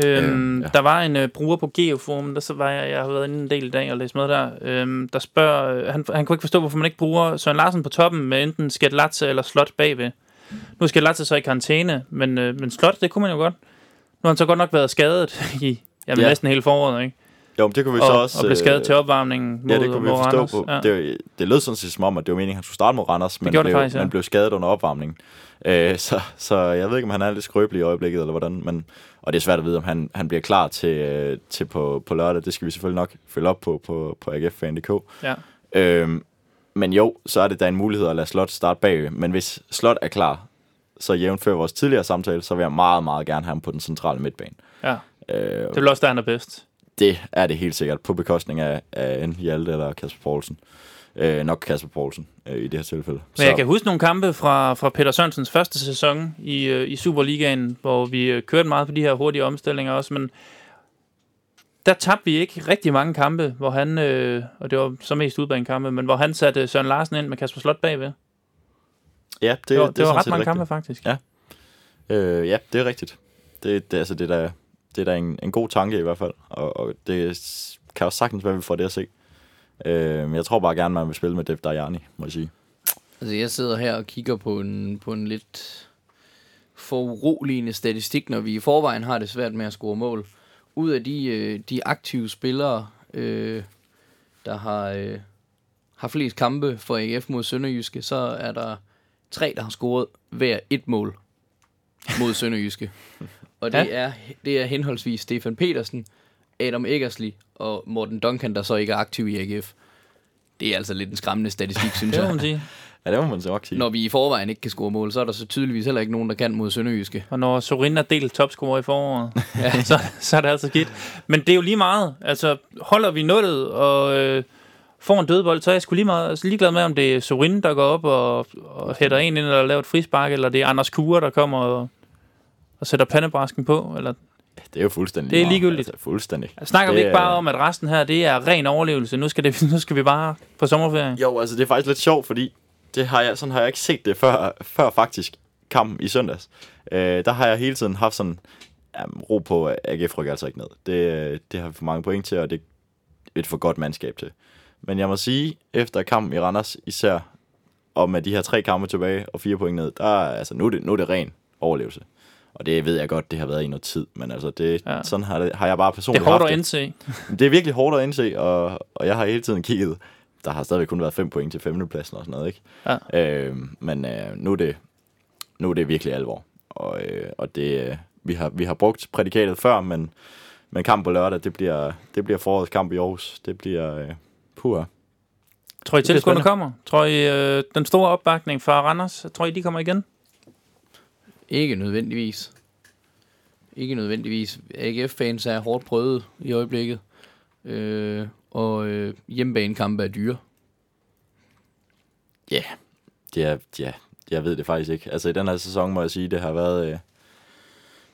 Øhm, Øh, ja. Der var en øh, bruger på Geoforum, der så var jeg, jeg har været inde en del i dag og læst med der, øhm, der spørger, øh, han, han kunne ikke forstå, hvorfor man ikke bruger Søren Larsen på toppen med enten Sketlatze eller Slot bagved. Nu er Sketlatze så i karantæne, men, øh, men Slot, det kunne man jo godt. Nu har han så godt nok været skadet i jamen, Ja. næsten hele foråret, ikke? Jo, men det kunne vi Og, så også... og blev skadet øh, til opvarmningen mod, Ja, det kunne vi forstå Randers. på. Ja. Det, det lød sådan set som om, at det var meningen, at han skulle starte mod Randers, men, blev, faktisk, ja. men blev skadet under opvarmningen. Øh, så, så jeg ved ikke, om han er lidt skrøbelig i øjeblikket, eller hvordan. Men, og det er svært at vide, om han, han bliver klar til, øh, til på, på lørdag. Det skal vi selvfølgelig nok følge op på på, på AGF-fan.dk. Ja. Øhm, men jo, så er det da en mulighed at lade Slot starte bagved. Men hvis Slot er klar, så jævnfør vores tidligere samtale, så vil jeg meget, meget gerne have ham på den centrale midtbane. ja. Øh, Det er vel også der, han er bedst. Det er det helt sikkert, på bekostning af, af enten Hjalte eller Kasper Poulsen. øh, nok Kasper Poulsen øh, i det her tilfælde. Men jeg kan huske nogle kampe fra, fra Peter Sørensens første sæson i, øh, i Superligaen, hvor vi øh, kørte meget på de her hurtige omstillinger også, men der tabte vi ikke rigtig mange kampe, hvor han, øh, og det var så mest udbanekampe, men hvor han satte Søren Larsen ind med Kasper Slot bagved. ja, det, Det, var, det, det var ret mange rigtigt. kampe, faktisk. Ja. Øh, ja, det er rigtigt. Det, det, altså, det er da, det er da en, en god tanke i hvert fald, og, og det kan jo sagtens være, at vi får det at se. Øh, men jeg tror bare gerne, man vil spille med Dev Dajani, må jeg sige. Altså, jeg sidder her og kigger på en, på en lidt foruroligende statistik, når vi i forvejen har det svært med at score mål. Ud af de, øh, de aktive spillere, øh, der har, øh, har flest kampe for AGF mod Sønderjyske, så er der tre, der har scoret hver et mål mod Sønderjyske. Og det, Ja. er, det er henholdsvis Stefan Petersen, Adam Eggersli og Morten Duncan, der så ikke er aktiv i AGF. Det er altså lidt en skræmmende statistik, synes Det må jeg. man sige. Ja, det må man så nok sige. Når vi i forvejen ikke kan score mål, så er der så tydeligvis heller ikke nogen, der kan mod Sønderjyske. Og når Sorin er delt topscorer i foråret, ja. så, så er det altså skidt. Men det er jo lige meget. Altså, holder vi nullet og øh, får en dødbold, så er jeg sgu lige meget altså, ligeglad med, om det er Sorin, der går op og, og hætter en ind, eller laver et frispark, eller det er Anders Kure, der kommer og, og sætter pandebrasken på. Eller, Det er jo fuldstændig Det er ligegyldigt. Altså, fuldstændig. altså, snakker vi Det ikke bare om, at resten her, det er ren overlevelse. Nu skal, det, nu skal vi bare på sommerferie. Jo, altså det er faktisk lidt sjovt, fordi det har jeg, sådan har jeg ikke set det før, før faktisk kampen i søndags. Øh, der har jeg hele tiden haft sådan, jamen, ro på, at AGF rykker altså ikke ned. Det, det har vi for mange point til, og det er et for godt mandskab til. Men jeg må sige, efter kampen i Randers især, og med de her tre kampe tilbage og fire point ned, der er, altså, nu, er det, nu er det ren overlevelse. Og det ved jeg godt, det har været i noget tid, men altså det, Ja. sådan har, det, har jeg bare Det personligt er hårdt at indse. det er virkelig hårdt at indse, og, og jeg har hele tiden kigget. Der har stadigvæk kun været 5 point til femtepladsen og sådan noget, ikke? Ja. Øh, men øh, nu, er det, nu er det virkelig alvor. Og, øh, og det, øh, vi, har, vi har brugt prædikatet før, men, men kamp på lørdag, det bliver, det bliver forårets kamp i Aarhus. Det bliver øh, pur. Tror I Det tilskuerne kommer? Tror I øh, den store opbakning fra Randers, tror I de kommer igen? Ikke nødvendigvis. Ikke nødvendigvis. AGF-fans er hårdt prøvet i øjeblikket. Øh, og øh, hjemmebanekampe er dyre. Ja, det er, ja, jeg ved det faktisk ikke. Altså i den her sæson må jeg sige, det har været, øh,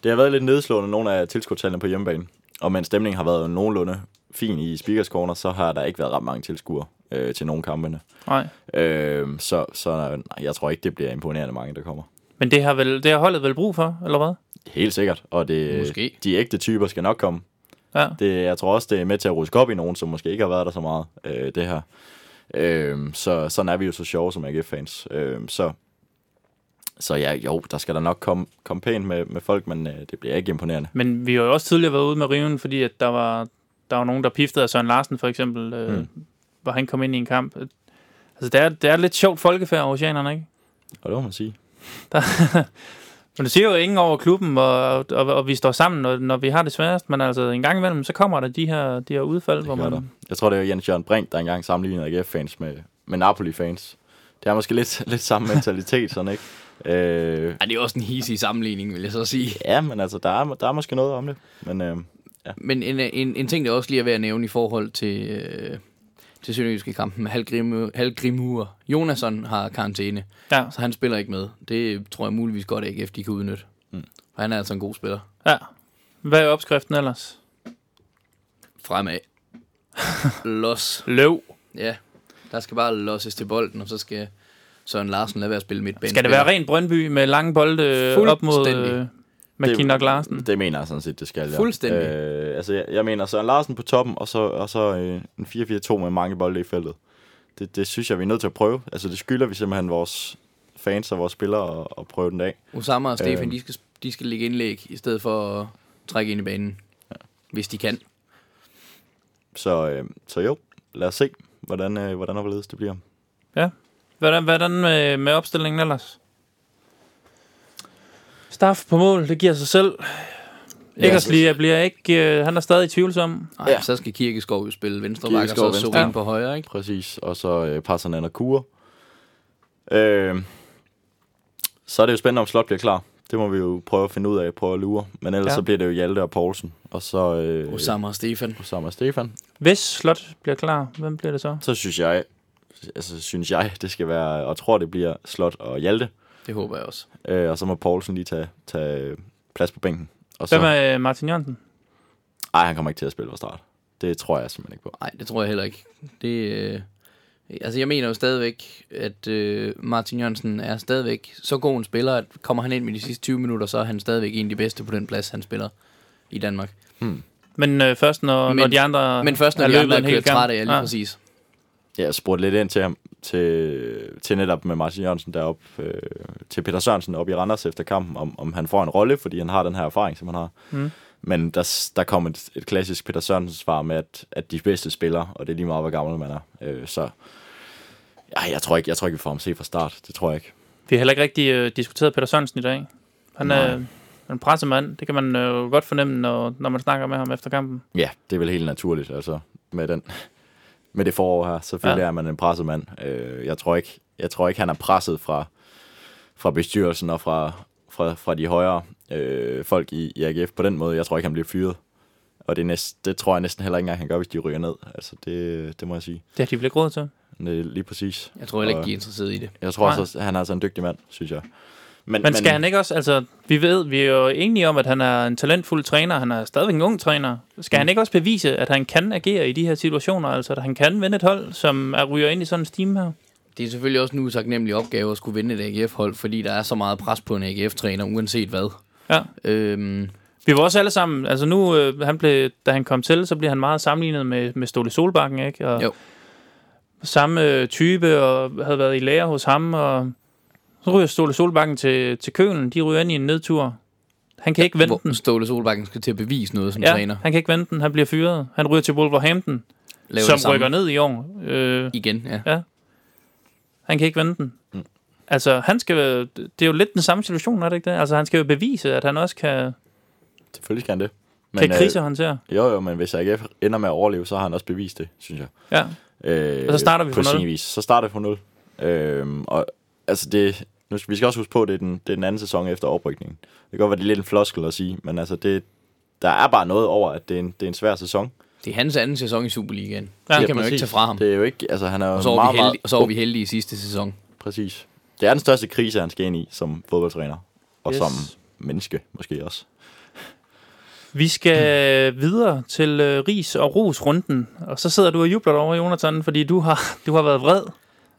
det har været lidt nedslående nogle af tilskuertallene på hjemmebane. Og mens stemningen har været nogenlunde fin i Speakers Corner, så har der ikke været ret mange tilskuere øh, til nogle kampene. Nej. Øh, så så nej, jeg tror ikke, det bliver imponerende mange, der kommer. Men det har, vel, det har holdet vel brug for, eller hvad? Helt sikkert. Og det, Måske. de ægte typer skal nok komme. Ja. Det, jeg tror også, det er med til at ruske op i nogen, som måske ikke har været der så meget, øh, det her. Øh, så sådan er vi jo så sjove som AGF-fans. Øh, så så ja, jo, der skal der nok komme, komme pænt med, med folk, men øh, det bliver ikke imponerende. Men vi har jo også tidligere været ude med riven, fordi at der var, der var nogen, der piftede af Søren Larsen for eksempel, øh, Mm. hvor han kom ind i en kamp. Altså, det er, det er lidt sjovt folkefærd oceanerne, ikke? Og det må man sige. Men det siger jo ingen over klubben, og, og, og vi står sammen, når, når vi har det sværest, men altså en gang imellem, så kommer der de her, de her udfald, hvor gør man... der. Jeg tror, det var Jens Jørgen Brink, der engang sammenlignede AGF-fans med, med Napoli-fans. Det er måske lidt, lidt samme mentalitet, sådan ikke? Øh, Ej, det er også en hisig sammenligning, vil jeg så sige. ja, men altså, der er, der er måske noget om det. Men øh, Men en, en, en ting, der også lige er værd at nævne i forhold til, øh, til Sønderjyske kampen, Halgrim, Halgrimur Jonasson har karantæne, Ja, så han spiller ikke med. Det tror jeg muligvis godt, at AGF de kan udnytte. Mm. For han er altså en god spiller. ja. Hvad er opskriften ellers? Fremad. Los. Løv. Ja, der skal bare losses til bolden, og så skal Søren Larsen lade være at spille midtbane. Skal det være rent Brøndby med lange bolde øh, op mod øh, McKinnock Larsen? Det mener jeg sådan set, det skal. Ja. Fuldstændig. Øh, altså, jeg, jeg mener Søren Larsen på toppen, og så, og så øh, en 4-4-2 med mange bolde i feltet. Det, det synes jeg, vi er nødt til at prøve. Altså, det skylder vi simpelthen vores fans og vores spillere at, at prøve den dag. Osama og Stefan, Øhm. de, skal, de skal ligge indlæg, i stedet for at trække ind i banen. Ja. Hvis de kan. Så, øh, så jo, lad os se, hvordan, øh, hvordan og hvorledes det bliver. Hvordan, hvordan med, med opstillingen ellers? Staff på mål, det giver sig selv. Ja, Eggersli bliver ikke, øh, han er stadig tvivlsom. Ej, Ja. så skal Kirkeskov jo spille venstre bakke, og så venstre. Sorin Ja. på højre, ikke? Præcis. Og så øh, Passanen og Kure. Øh, så er det jo spændende, om Slot bliver klar. Det må vi jo prøve at finde ud af, prøve at lure. Men ellers ja. så bliver det jo Hjalte og Poulsen. Og så øh, Osama og Stefan. Osama og Stefan. Hvis Slot bliver klar, hvem bliver det så? Så synes jeg, altså, synes jeg, det skal være, og tror, det bliver Slot og Hjalte. Det håber jeg også. Øh, og så må Poulsen lige tage, tage plads på bænken. Og så, Hvem er øh, Martin Jørgensen? Ej, han kommer ikke til at spille fra start. Det tror jeg simpelthen ikke på. Nej, det tror jeg heller ikke. Det, øh, altså, jeg mener jo stadigvæk, at øh, Martin Jørgensen er stadigvæk så god en spiller, at kommer han ind med de sidste 20 minutter, så er han stadigvæk en af de bedste på den plads, han spiller i Danmark. Men øh, først, når, Men- når de andre Men først, når er de andre er kørt trætte, ja, lige Ja. præcis. Jeg spurgte lidt ind til ham, til, til netop med Martin Jørgensen deroppe, øh, til Peter Sørensen op i Randers efter kampen, om, om han får en rolle, fordi han har den her erfaring, som han har. Mm. Men der, der kom et, et klassisk Peter Sørensen svar med, at, at de bedste spiller, og det er lige meget, hvor gammel man er. Øh, så ja, jeg, tror ikke, jeg tror ikke, vi får ham se fra start. Det tror jeg ikke. Vi har heller ikke rigtig øh, diskuteret Peter Sørensen i dag. Han er en pressemand. Det kan man øh, godt fornemme, når, når man snakker med ham efter kampen. Ja, det er vel helt naturligt, altså med den med det forår her. Selvfølgelig Ja. er man en presset mand. Øh, jeg tror ikke, jeg tror ikke han er presset fra fra bestyrelsen og fra fra, fra de højere øh, folk i, i AGF på den måde. Jeg tror ikke han bliver fyret. Og det, er næst, det tror jeg næsten heller ikke engang, han gør, hvis de ryger ned. Altså, det, det må jeg sige. Det har de vel ikke råd til. Lige præcis. Jeg tror heller ikke, de er interesseret i det. Jeg tror også, at han er altså en dygtig mand, synes jeg. Men, Men skal han ikke også, altså, vi ved, vi er jo enige om, at han er en talentfuld træner, han er stadigvæk en ung træner. Skal Mm. han ikke også bevise, at han kan agere i de her situationer, altså at han kan vinde et hold, som er ryger ind i sådan en steam her? Det er selvfølgelig også en utaknemmelig opgave at skulle vinde et AGF-hold, fordi der er så meget pres på en AGF-træner, uanset hvad. Ja. Øhm, Vi var også alle sammen, altså nu, øh, han blev, da han kom til, så blev han meget sammenlignet med, med Ståle Solbakken, ikke? Og Jo. Samme øh, type, og havde været i lære hos ham, og så ryger Ståle Solbakken til, til Kølen, de ryger ind i en nedtur. Han kan ikke vente den. Ståle Solbakken skal til at bevise noget som Ja, træner. han kan ikke vente den, han bliver fyret. Han ryger til Wolverhampton, Laver som rykker ned i år. Øh, Igen, ja. han kan ikke vente den. Mm. Altså, han skal, det er jo lidt den samme situation, er det ikke det? Altså, han skal jo bevise, at han også kan, Selvfølgelig skal han det. kan øh, krisehåndtere. jo, jo, men hvis AGF ender med at overleve, så har han også bevist det, synes jeg. Ja. Øh, Og så starter vi på nul. sin vis. Så starter vi fra nul. Øhm, og altså det, nu, skal- vi skal også huske på, at det er den, det er den anden sæson efter oprykningen. Det kan godt være, det er lidt en floskel at sige, men altså det, der er bare noget over, at det er en, det er en svær sæson. Det er hans anden sæson i Superligaen. Ja, det Ja, kan man jo ikke tage fra ham. Det er jo ikke, altså han er jo Og så var, meget, vi heldige, meget, og så var vi heldige i sidste sæson. Præcis. Det er den største krise, han skal ind i som fodboldtræner. Og Yes. som menneske måske også. Vi skal videre til øh, ris- og ros-runden, og så sidder du og jubler over, Jonathan, fordi du har, du har været vred,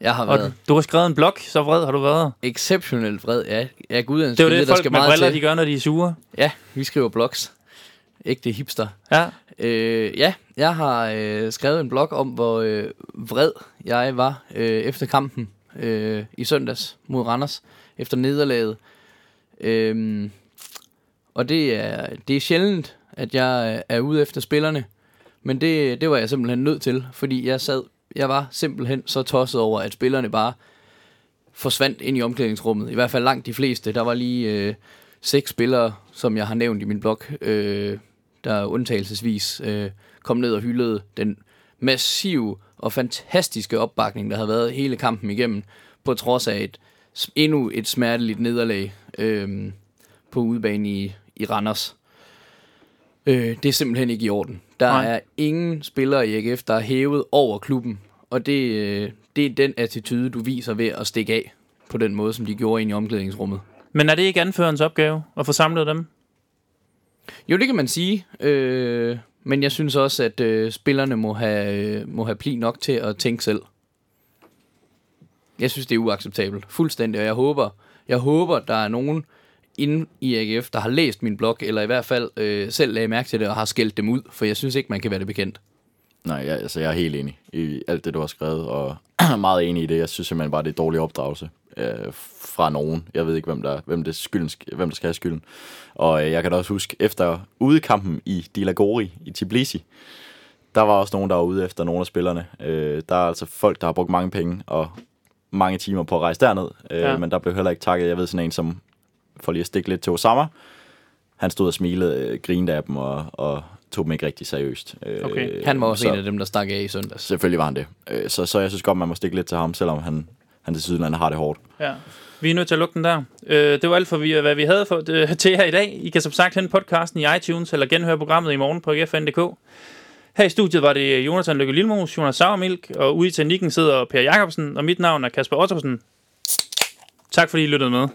Jeg har og været du har skrevet en blog, så vred har du været. exceptionelt vred. Ja, ja gud, Det er jo det, der folk skal med meget briller, til. de gør, når de er sure. Ja, vi skriver blogs. Ægte hipster. Ja, Øh, ja, jeg har øh, skrevet en blog om, hvor øh, vred jeg var øh, efter kampen øh, i søndags mod Randers, efter nederlaget. Øh, og det er, det er sjældent, at jeg er ude efter spillerne, men det, det var jeg simpelthen nødt til, fordi jeg sad, jeg var simpelthen så tosset over, at spillerne bare forsvandt ind i omklædningsrummet. I hvert fald langt de fleste. Der var lige øh, seks spillere, som jeg har nævnt i min blog, øh, der undtagelsesvis øh, kom ned og hyldede den massive og fantastiske opbakning, der havde været hele kampen igennem, på trods af et, endnu et smerteligt nederlag øh, på udebane i, i Randers. Øh, det er simpelthen ikke i orden. Der Nej. Er ingen spillere i AGF, der er hævet over klubben, og det, øh, det er den attitude, du viser ved at stikke af på den måde, som de gjorde ind i omklædningsrummet. men er det ikke anførens opgave at få samlet dem? Jo, det kan man sige. Øh, men jeg synes også, at øh, spillerne må have, øh, må have pli nok til at tænke selv. Jeg synes, det er uacceptabelt. Fuldstændig. Og jeg håber, jeg håber der er nogen inde i AGF, der har læst min blog, eller i hvert fald øh, selv lagde mærke til det og har skældt dem ud, for jeg synes ikke, man kan være det bekendt. Nej, jeg, altså, jeg er helt enig i alt det, du har skrevet, og meget enig i det. Jeg synes simpelthen bare, det er dårlig opdragelse øh, fra nogen. Jeg ved ikke, hvem der, hvem, det skylden, hvem der skal have skylden. Og øh, jeg kan da også huske, efter udekampen i Dilagori i Tbilisi, der var også nogen, der var ude efter nogle af spillerne. Øh, der er altså folk, der har brugt mange penge og mange timer på at rejse derned, øh, Ja. men der blev heller ikke takket. Jeg ved sådan en, som for lige at stikke lidt til Osama, han stod og smilede, øh, grinede af dem og, og tog dem ikke rigtig seriøst. Øh, Okay. Han var også så- en af dem, der stak af i søndags. Selvfølgelig var han det. Øh, Så, så jeg synes godt, man må stikke lidt til ham, selvom han, han til siden har det hårdt. Ja. Vi er nødt til at lukke den der. Øh, det var alt for, vi, hvad vi havde for, øh, til her i dag. I kan som sagt hente podcasten i iTunes, eller genhøre programmet i morgen på gfn.dk. Her i studiet var det Jonathan Lykke Lilmos, Jonas Sauermilk, og ude i teknikken sidder Per Jacobsen, og mit navn er Kasper Ottersen. Tak fordi I lyttede med.